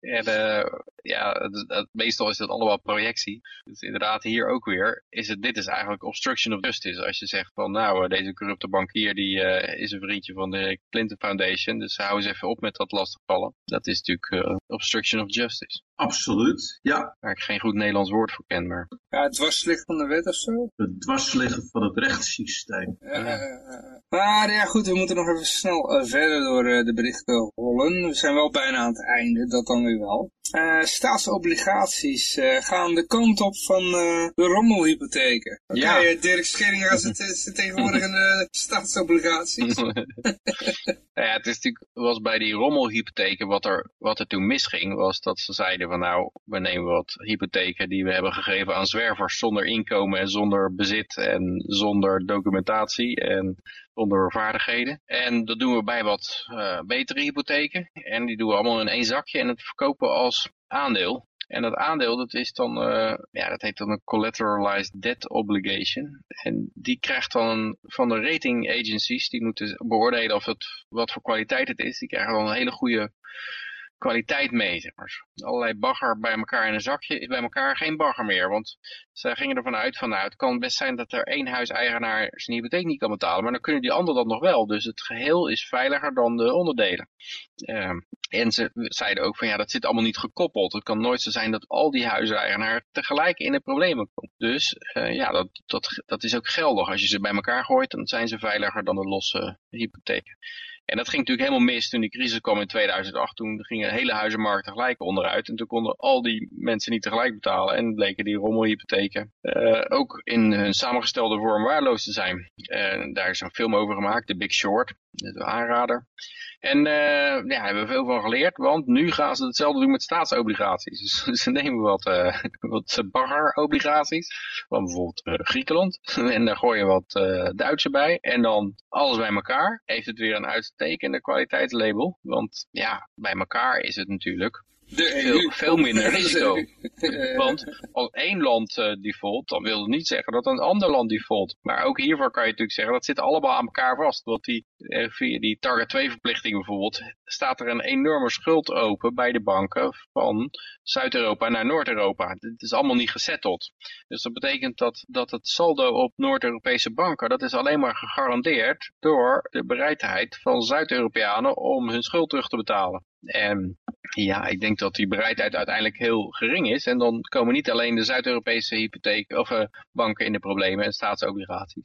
en eh, ja, meestal is dat allemaal projectie. Dus inderdaad hier ook weer, is het, dit is eigenlijk obstruction of justice. Als je zegt van, nou, eh, deze corrupte bankier die eh, is een vriendje van de Clinton Foundation, dus hou eens even op met dat lastigvallen. Dat is natuurlijk obstruction of justice. Absoluut, ja. Waar ik geen goed Nederlands woord voor ken, maar... ja, het dwarslicht van de wet of zo. Het dwarsliggen van het rechtssysteem. Maar ja goed, we moeten nog even snel eh, verder door eh, de berichten rollen. We zijn wel bijna aan het einde, dat dan weer wel. Eh, staatsobligaties eh, gaan de kant op van eh, de rommelhypotheken. Oké, Ja. Dirk Scheringa zit, zit tegenwoordig in de staatsobligaties. Nou ja, het is natuurlijk, was bij die rommelhypotheken, wat er, wat er toen misging, was dat ze zeiden van nou, we nemen wat hypotheken die we hebben gegeven aan zwervers zonder inkomen en zonder bezit en zonder documentatie en zonder vaardigheden. En dat doen we bij wat eh, betere hypotheken en die doen we allemaal in één zakje en het verkopen als aandeel. En dat aandeel, dat is dan, eh, ja, dat heet dan een collateralized debt obligation. En die krijgt dan van de rating agencies, die moeten beoordelen of het, wat voor kwaliteit het is. Die krijgen dan een hele goede kwaliteit mee. Allerlei bagger bij elkaar in een zakje bij elkaar geen bagger meer. Want zij gingen ervan uit van, nou, het kan best zijn dat er één huiseigenaar zijn hypotheek niet kan betalen. Maar dan kunnen die anderen dat nog wel. Dus het geheel is veiliger dan de onderdelen. Ehm, en ze zeiden ook van ja, dat zit allemaal niet gekoppeld. Het kan nooit zo zijn dat al die huiseigenaren tegelijk in de problemen komen. Dus eh, ja, dat, dat, dat is ook geldig. Als je ze bij elkaar gooit, dan zijn ze veiliger dan de losse hypotheken. En dat ging natuurlijk helemaal mis toen die crisis kwam in 2008. Toen ging de hele huizenmarkt tegelijk onderuit. En toen konden al die mensen niet tegelijk betalen. En bleken die rommelhypotheken eh, ook in hun samengestelde vorm waardeloos te zijn. Daar is een film over gemaakt, The Big Short. Een aanrader. En uh, ja, hebben we veel van geleerd, want nu gaan ze hetzelfde doen met staatsobligaties. Dus ze nemen wat, uh, wat baggerobligaties van bijvoorbeeld uh, Griekenland. en daar gooien wat Duitse bij. En dan alles bij elkaar heeft het weer een uitstekende kwaliteitslabel. Want ja, bij elkaar is het natuurlijk veel, veel, minder risico. Want als één land uh, default, dan wil het niet zeggen dat een ander land default. Maar ook hiervoor kan je natuurlijk zeggen, dat zit allemaal aan elkaar vast. Want die, eh, via die Target 2 verplichting bijvoorbeeld, staat er een enorme schuld open bij de banken van Zuid-Europa naar Noord-Europa. Het is allemaal niet gesetteld. Dus dat betekent dat, dat het saldo op Noord-Europese banken, dat is alleen maar gegarandeerd door de bereidheid van Zuid-Europeanen om hun schuld terug te betalen. En ja, ik denk dat die bereidheid uiteindelijk heel gering is. En dan komen niet alleen de Zuid-Europese hypotheek of uh, banken in de problemen en staatsobligaties.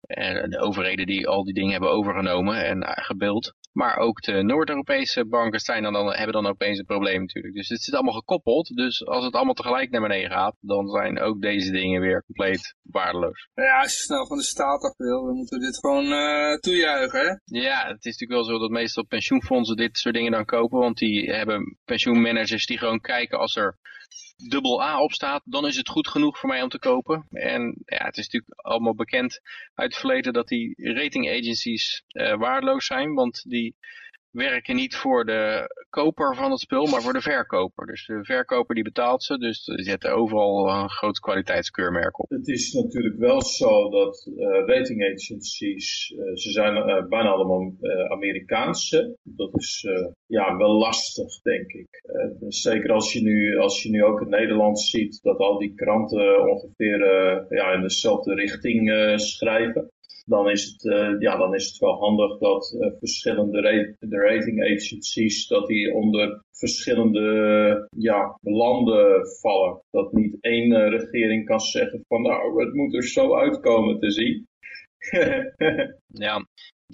En de overheden die al die dingen hebben overgenomen en uh, gebeeld. Maar ook de Noord-Europese banken zijn dan, dan, hebben dan opeens een probleem natuurlijk. Dus het zit allemaal gekoppeld. Dus als het allemaal tegelijk naar beneden gaat, dan zijn ook deze dingen weer compleet waardeloos. Ja, als je snel van de staat af wil, dan moeten we dit gewoon uh, toejuichen, hè? Ja, het is natuurlijk wel zo dat meestal pensioenfondsen dit soort dingen dan kopen. Want die hebben pensioenmanagers die gewoon kijken als er dubbel A op staat, dan is het goed genoeg voor mij om te kopen. En ja, het is natuurlijk allemaal bekend uit het verleden dat die rating agencies uh, waardeloos zijn, want die werken niet voor de koper van het spul, maar voor de verkoper. Dus de verkoper die betaalt ze, dus ze zetten overal een groot kwaliteitskeurmerk op. Het is natuurlijk wel zo dat uh, rating agencies, uh, ze zijn uh, bijna allemaal Amerikaanse. Dat is ja, wel lastig, denk ik. zeker als je, nu, als je nu ook in Nederland ziet dat al die kranten ongeveer ja, in dezelfde richting schrijven dan is het, uh, ja, dan is het wel handig dat uh, verschillende de rating agencies dat die onder verschillende ja, landen vallen. Dat niet één uh, regering kan zeggen van nou, het moet er zo uitkomen te zien. ja,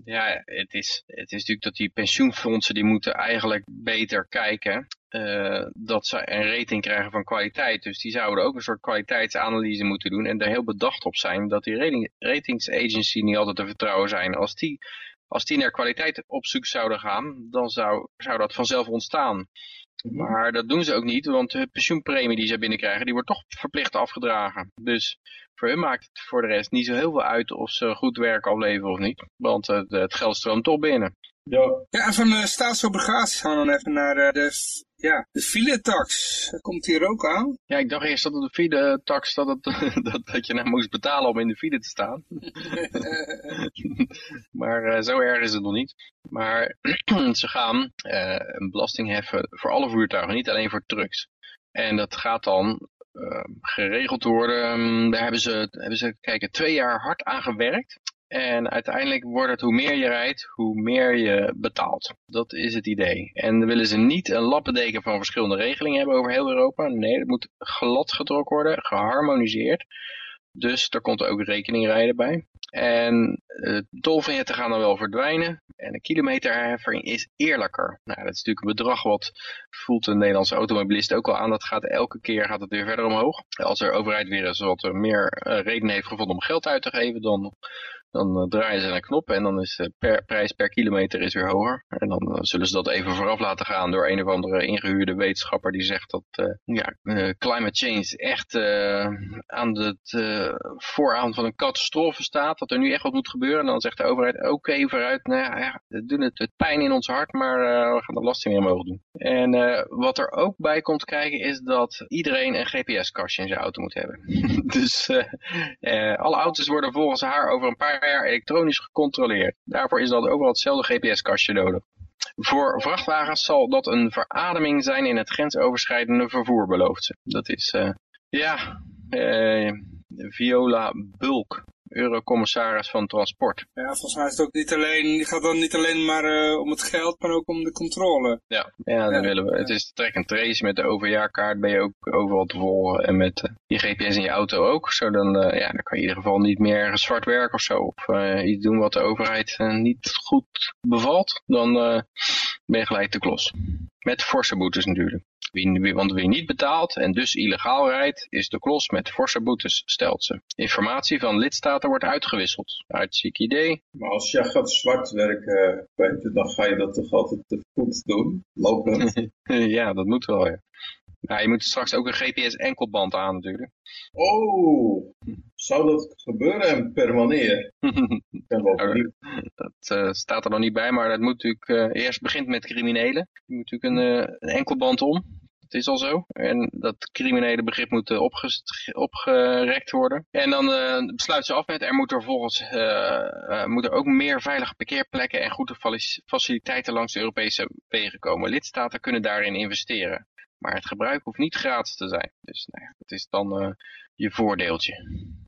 ja, het is, het is natuurlijk dat die pensioenfondsen die moeten eigenlijk beter kijken uh, dat ze een rating krijgen van kwaliteit. Dus die zouden ook een soort kwaliteitsanalyse moeten doen en er heel bedacht op zijn dat die rating, ratingsagency niet altijd te vertrouwen zijn. Als die, als die naar kwaliteit op zoek zouden gaan, dan zou, zou dat vanzelf ontstaan. Mhm. Maar dat doen ze ook niet, want de pensioenpremie die ze binnenkrijgen, die wordt toch verplicht afgedragen. Dus voor hun maakt het voor de rest niet zo heel veel uit of ze goed werk afleveren of niet. Want het, het geld stroomt toch binnen. Ja. ja, en van de staatsobligaties gaan we dan even naar eh, de, ja, de filetax. Dat komt hier ook aan. Ja, ik dacht eerst dat de filetax dat, het, dat, dat je nou moest betalen om in de file te staan. maar uh, zo erg is het nog niet. Maar ze gaan een belasting heffen voor alle voertuigen, niet alleen voor trucks. En dat gaat dan uh, geregeld worden. Um, daar hebben ze, hebben ze kijken, twee jaar hard aan gewerkt. En uiteindelijk wordt het hoe meer je rijdt, hoe meer je betaalt. Dat is het idee. En willen ze niet een lappendeken van verschillende regelingen hebben over heel Europa. Nee, het moet glad getrokken worden, geharmoniseerd. Dus er komt ook rekeningrijden bij. En uh, gaan dan wel verdwijnen. En de kilometerheffing is eerlijker. Nou, dat is natuurlijk een bedrag wat voelt een Nederlandse automobilist ook al aan. Dat gaat elke keer gaat het weer verder omhoog. Als er overheid weer eens wat meer uh, reden heeft gevonden om geld uit te geven, dan dan uh, draaien ze een knop en dan is de per, prijs per kilometer is weer hoger. En dan uh, zullen ze dat even vooraf laten gaan door een of andere ingehuurde wetenschapper die zegt dat uh, ja, climate change echt aan het vooraan van een catastrofe staat. Dat er nu echt wat moet gebeuren. En dan zegt de overheid oké vooruit. Nou ja, we doen het, pijn in ons hart, maar we gaan de belasting weer omhoog doen. En wat er ook bij komt kijken is dat iedereen een GPS-kastje in zijn auto moet hebben. dus alle auto's worden volgens haar over een paar elektronisch gecontroleerd. Daarvoor is dat overal hetzelfde GPS-kastje nodig. Voor vrachtwagens zal dat een verademing zijn in het grensoverschrijdende vervoer, belooft ze. Dat is, uh, ja, uh, Viola Bulk eurocommissaris van transport. Ja, volgens mij is het ook niet alleen, het gaat dan niet alleen maar uh, om het geld, maar ook om de controle. Ja, ja, dan willen we. Het is track en trace. Met de overjaarkaart ben je ook overal te volgen. En met uh, je GPS in je auto ook. Zo dan, uh, ja, dan kan je in ieder geval niet meer zwart werk of zo. Of iets doen wat de overheid niet goed bevalt. Dan ben je gelijk te klos. Met forse boetes natuurlijk. Wie, wie- want wie niet betaalt en dus illegaal rijdt, is de klos met forse boetes, stelt ze. Informatie van lidstaten wordt uitgewisseld. Hartstikke idee. Maar als jij gaat zwart werken, dan ga je dat toch altijd te voet doen, lopend. ja, dat moet wel, ja. Nou, je moet straks ook een GPS-enkelband aan natuurlijk. Oh, zou dat gebeuren en per wanneer? Dat eh, staat er nog niet bij, maar dat moet natuurlijk eh, eerst begint met criminelen. Je moet natuurlijk een, eh, een enkelband om. Dat is al zo. En dat criminele begrip moet opgerekt worden. En dan besluit ze af met, er moet er volgens moet er ook meer veilige parkeerplekken en goede faciliteiten langs de Europese wegen komen. Lidstaten kunnen daarin investeren. Maar het gebruik hoeft niet gratis te zijn. Dus nou ja, dat is dan eh, je voordeeltje.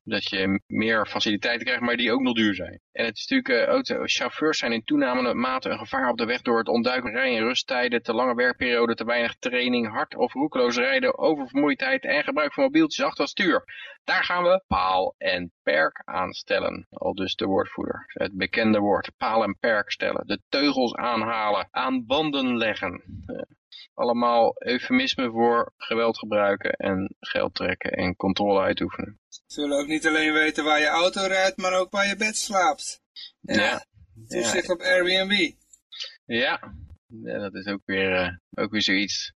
Dat je meer faciliteiten krijgt, maar die ook nog duur zijn. En het is natuurlijk, uh, chauffeurs zijn in toenamende mate een gevaar op de weg door het onduidelijk rijden in rusttijden, te lange werkperioden, te weinig training, hard of roekeloos rijden, oververmoeidheid en gebruik van mobieltjes achter het stuur. Daar gaan we paal en perk aanstellen. Al dus de woordvoerder. Het bekende woord, paal en perk stellen. De teugels aanhalen, aan banden leggen. Uh, allemaal eufemismen voor geweld gebruiken en geld trekken en controle uitoefenen. Ze willen ook niet alleen weten waar je auto rijdt, maar ook waar je bed slaapt. Ja. ja. Toezicht ja. op Airbnb. Ja. ja, dat is ook weer, uh, ook weer zoiets.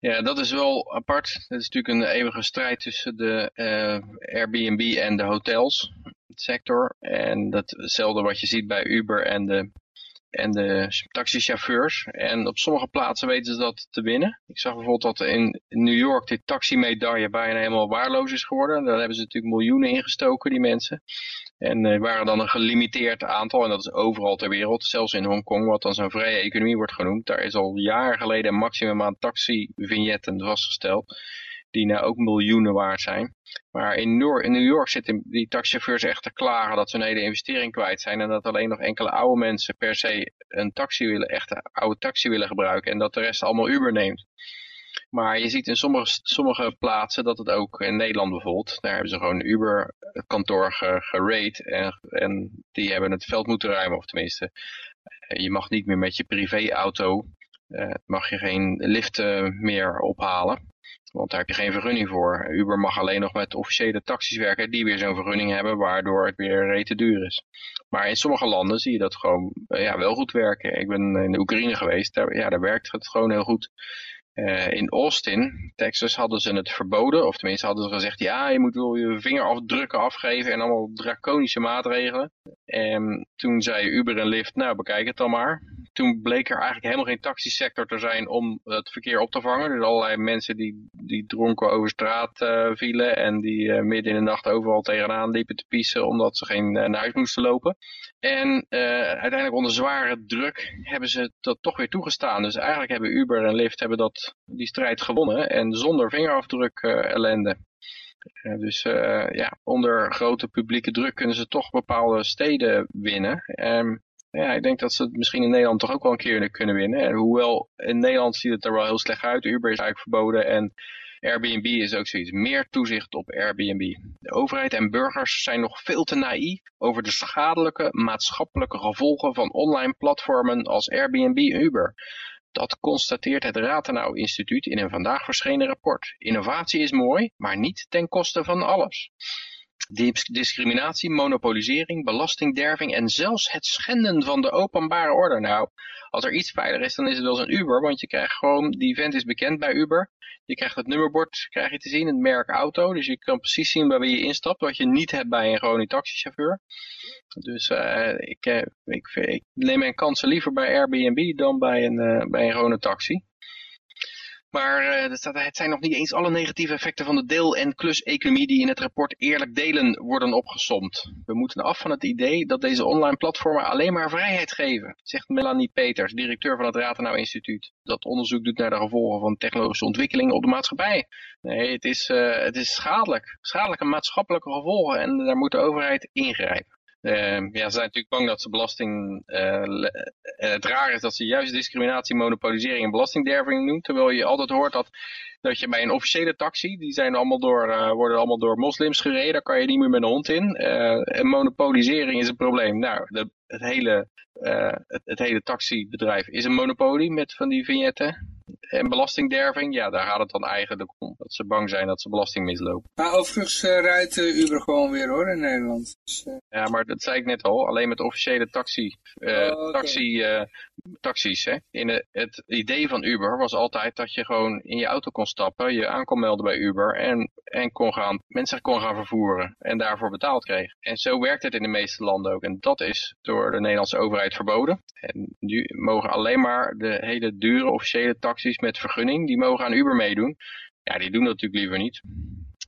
Ja, dat is wel apart. Dat is natuurlijk een eeuwige strijd tussen de uh, Airbnb en de hotels sector. En datzelfde wat je ziet bij Uber en de en de taxichauffeurs. En op sommige plaatsen weten ze dat te winnen. Ik zag bijvoorbeeld dat in New York die taximedaille bijna helemaal waarloos is geworden. Daar hebben ze natuurlijk miljoenen ingestoken, die mensen. En er waren dan een gelimiteerd aantal, en dat is overal ter wereld, zelfs in Hongkong, wat dan zo'n vrije economie wordt genoemd. Daar is al jaren geleden een maximum aan taxivignetten vastgesteld die nou ook miljoenen waard zijn. Maar in New York zitten die taxichauffeurs echt te klagen dat ze een hele investering kwijt zijn en dat alleen nog enkele oude mensen per se een taxi willen, echt een oude taxi willen gebruiken en dat de rest allemaal Uber neemt. Maar je ziet in sommige, sommige plaatsen dat het ook in Nederland bijvoorbeeld, daar hebben ze gewoon een Uber kantoor gerate en, en die hebben het veld moeten ruimen of tenminste je mag niet meer met je privéauto, mag je geen lift uh, meer ophalen. Want daar heb je geen vergunning voor. Uber mag alleen nog met officiële taxis werken die weer zo'n vergunning hebben, waardoor het weer rete duur is. Maar in sommige landen zie je dat gewoon uh, ja, wel goed werken. Ik ben in de Oekraïne geweest, ja, daar werkt het gewoon heel goed. Uh, in Austin, Texas, hadden ze het verboden. Of tenminste hadden ze gezegd, ja, je moet wel je vingerafdrukken afgeven en allemaal draconische maatregelen. En toen zei Uber en Lyft, nou bekijk het dan maar. Toen bleek er eigenlijk helemaal geen taxisector te zijn om het verkeer op te vangen. Dus allerlei mensen die, die dronken over straat uh, vielen en die uh, midden in de nacht overal tegenaan liepen te piezen omdat ze geen naar huis moesten lopen. En uiteindelijk onder zware druk hebben ze dat toch weer toegestaan. Dus eigenlijk hebben Uber en Lyft hebben dat die strijd gewonnen en zonder vingerafdruk uh, ellende. Uh, dus uh, ja, onder grote publieke druk kunnen ze toch bepaalde steden winnen. Um, ja, ik denk dat ze het misschien in Nederland toch ook wel een keer kunnen winnen. En hoewel in Nederland ziet het er wel heel slecht uit. Uber is eigenlijk verboden en Airbnb is ook zoiets. Meer toezicht op Airbnb. De overheid en burgers zijn nog veel te naïef over de schadelijke maatschappelijke gevolgen van online platformen als Airbnb en Uber. Dat constateert het Rathenau Instituut in een vandaag verschenen rapport. Innovatie is mooi, maar niet ten koste van alles. Discriminatie, monopolisering, belastingderving en zelfs het schenden van de openbare orde. Nou, als er iets veilig is, dan is het wel zo'n Uber, want je krijgt gewoon, die vent is bekend bij Uber. Je krijgt het nummerbord, krijg je te zien, het merk auto, dus je kan precies zien waar je instapt, wat je niet hebt bij een gewone taxichauffeur. Dus uh, ik, uh, ik, ik, neem mijn kansen liever bij Airbnb dan bij een, uh, bij een gewone taxi. Maar uh, het zijn nog niet eens alle negatieve effecten van de deel- en klus-economie die in het rapport eerlijk delen worden opgesomd. We moeten af van het idee dat deze online platformen alleen maar vrijheid geven, zegt Melanie Peters, directeur van het Rathenau Instituut. Dat onderzoek doet naar de gevolgen van technologische ontwikkelingen op de maatschappij. Nee, het is, uh, het is schadelijk. Schadelijke maatschappelijke gevolgen en daar moet de overheid ingrijpen. Uh, ja, ze zijn natuurlijk bang dat ze belasting... Uh, het raar is dat ze juist discriminatie, monopolisering en belastingderving noemt. Terwijl je altijd hoort dat, dat je bij een officiële taxi... die zijn allemaal door, uh, worden allemaal door moslims gereden. Daar kan je niet meer met een hond in. en monopolisering is een probleem. Nou, de het hele, het, het hele taxibedrijf is een monopolie met van die vignetten. En belastingderving, ja, daar gaat het dan eigenlijk om. Dat ze bang zijn dat ze belasting mislopen. Maar overigens uh, rijdt uh, Uber gewoon weer hoor in Nederland. Dus, uh... Ja, maar dat zei ik net al. Alleen met officiële taxi, oh, taxi, taxis. Hè. In het idee van Uber was altijd dat je gewoon in je auto kon stappen, je aan kon melden bij Uber en, en kon gaan, mensen kon gaan vervoeren en daarvoor betaald kreeg. En zo werkt het in de meeste landen ook. En dat is door de Nederlandse overheid verboden. En nu mogen alleen maar de hele dure officiële taxis met vergunning, die mogen aan Uber meedoen. Ja, die doen dat natuurlijk liever niet.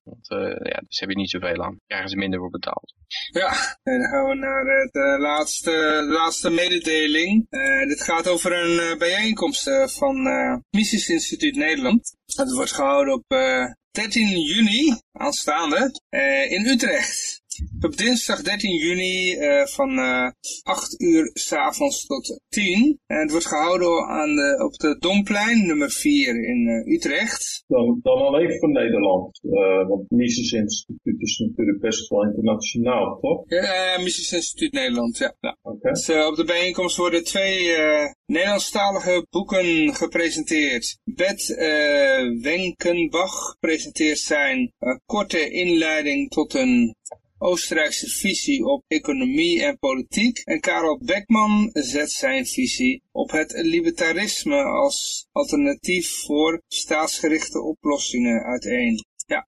Want uh, ja, dus heb je niet zoveel aan. Krijgen ze minder voor betaald. Ja, en dan gaan we naar het uh, laatste, laatste mededeling. Uh, dit gaat over een bijeenkomst van Mises Instituut Nederland. Dat wordt gehouden op 13 juni, aanstaande, in Utrecht. Op dinsdag 13 juni uh, van uh, eh, 8 uur s'avonds tot 10. En het wordt gehouden aan de, op de Domplein, nummer 4 in uh, Utrecht. Dan, dan alleen voor Nederland. want Mises Instituut is natuurlijk best wel internationaal, toch? Ja, Mises Instituut Nederland, ja. Okay. Dus, op de bijeenkomst worden twee Nederlandstalige boeken gepresenteerd. Bet Wenkenbach presenteert zijn korte inleiding tot een Oostenrijkse visie op economie en politiek en Karel Beckman zet zijn visie op het libertarisme als alternatief voor staatsgerichte oplossingen uiteen. Ja,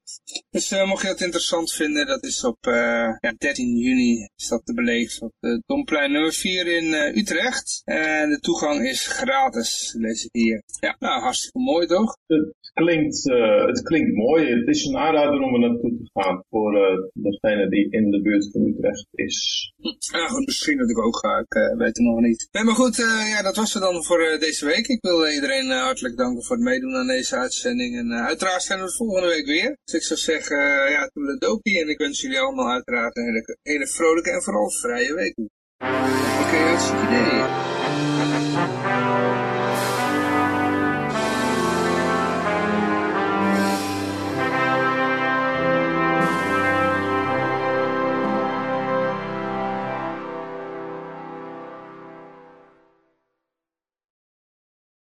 dus uh, mocht je dat interessant vinden, dat is op uh, ja, 13 juni is dat te beleven op de Domplein nummer 4 in uh, Utrecht. En de toegang is gratis, lees ik hier. Ja, nou hartstikke mooi toch? Het klinkt, het klinkt mooi. Het is een aanrader om er naartoe te gaan voor degene die in de buurt van Utrecht is. Ja, goed, misschien dat ik ook ga, ik weet het nog niet. Nee, maar goed, ja, dat was het dan voor deze week. Ik wil iedereen hartelijk danken voor het meedoen aan deze uitzending. En uiteraard zijn we volgende week weer. Dus ik zou zeggen, uh, ja, toedeledokie. En ik wens jullie allemaal uiteraard een hele, hele vrolijke en vooral vrije week. Oké, okay, hartstikke idee.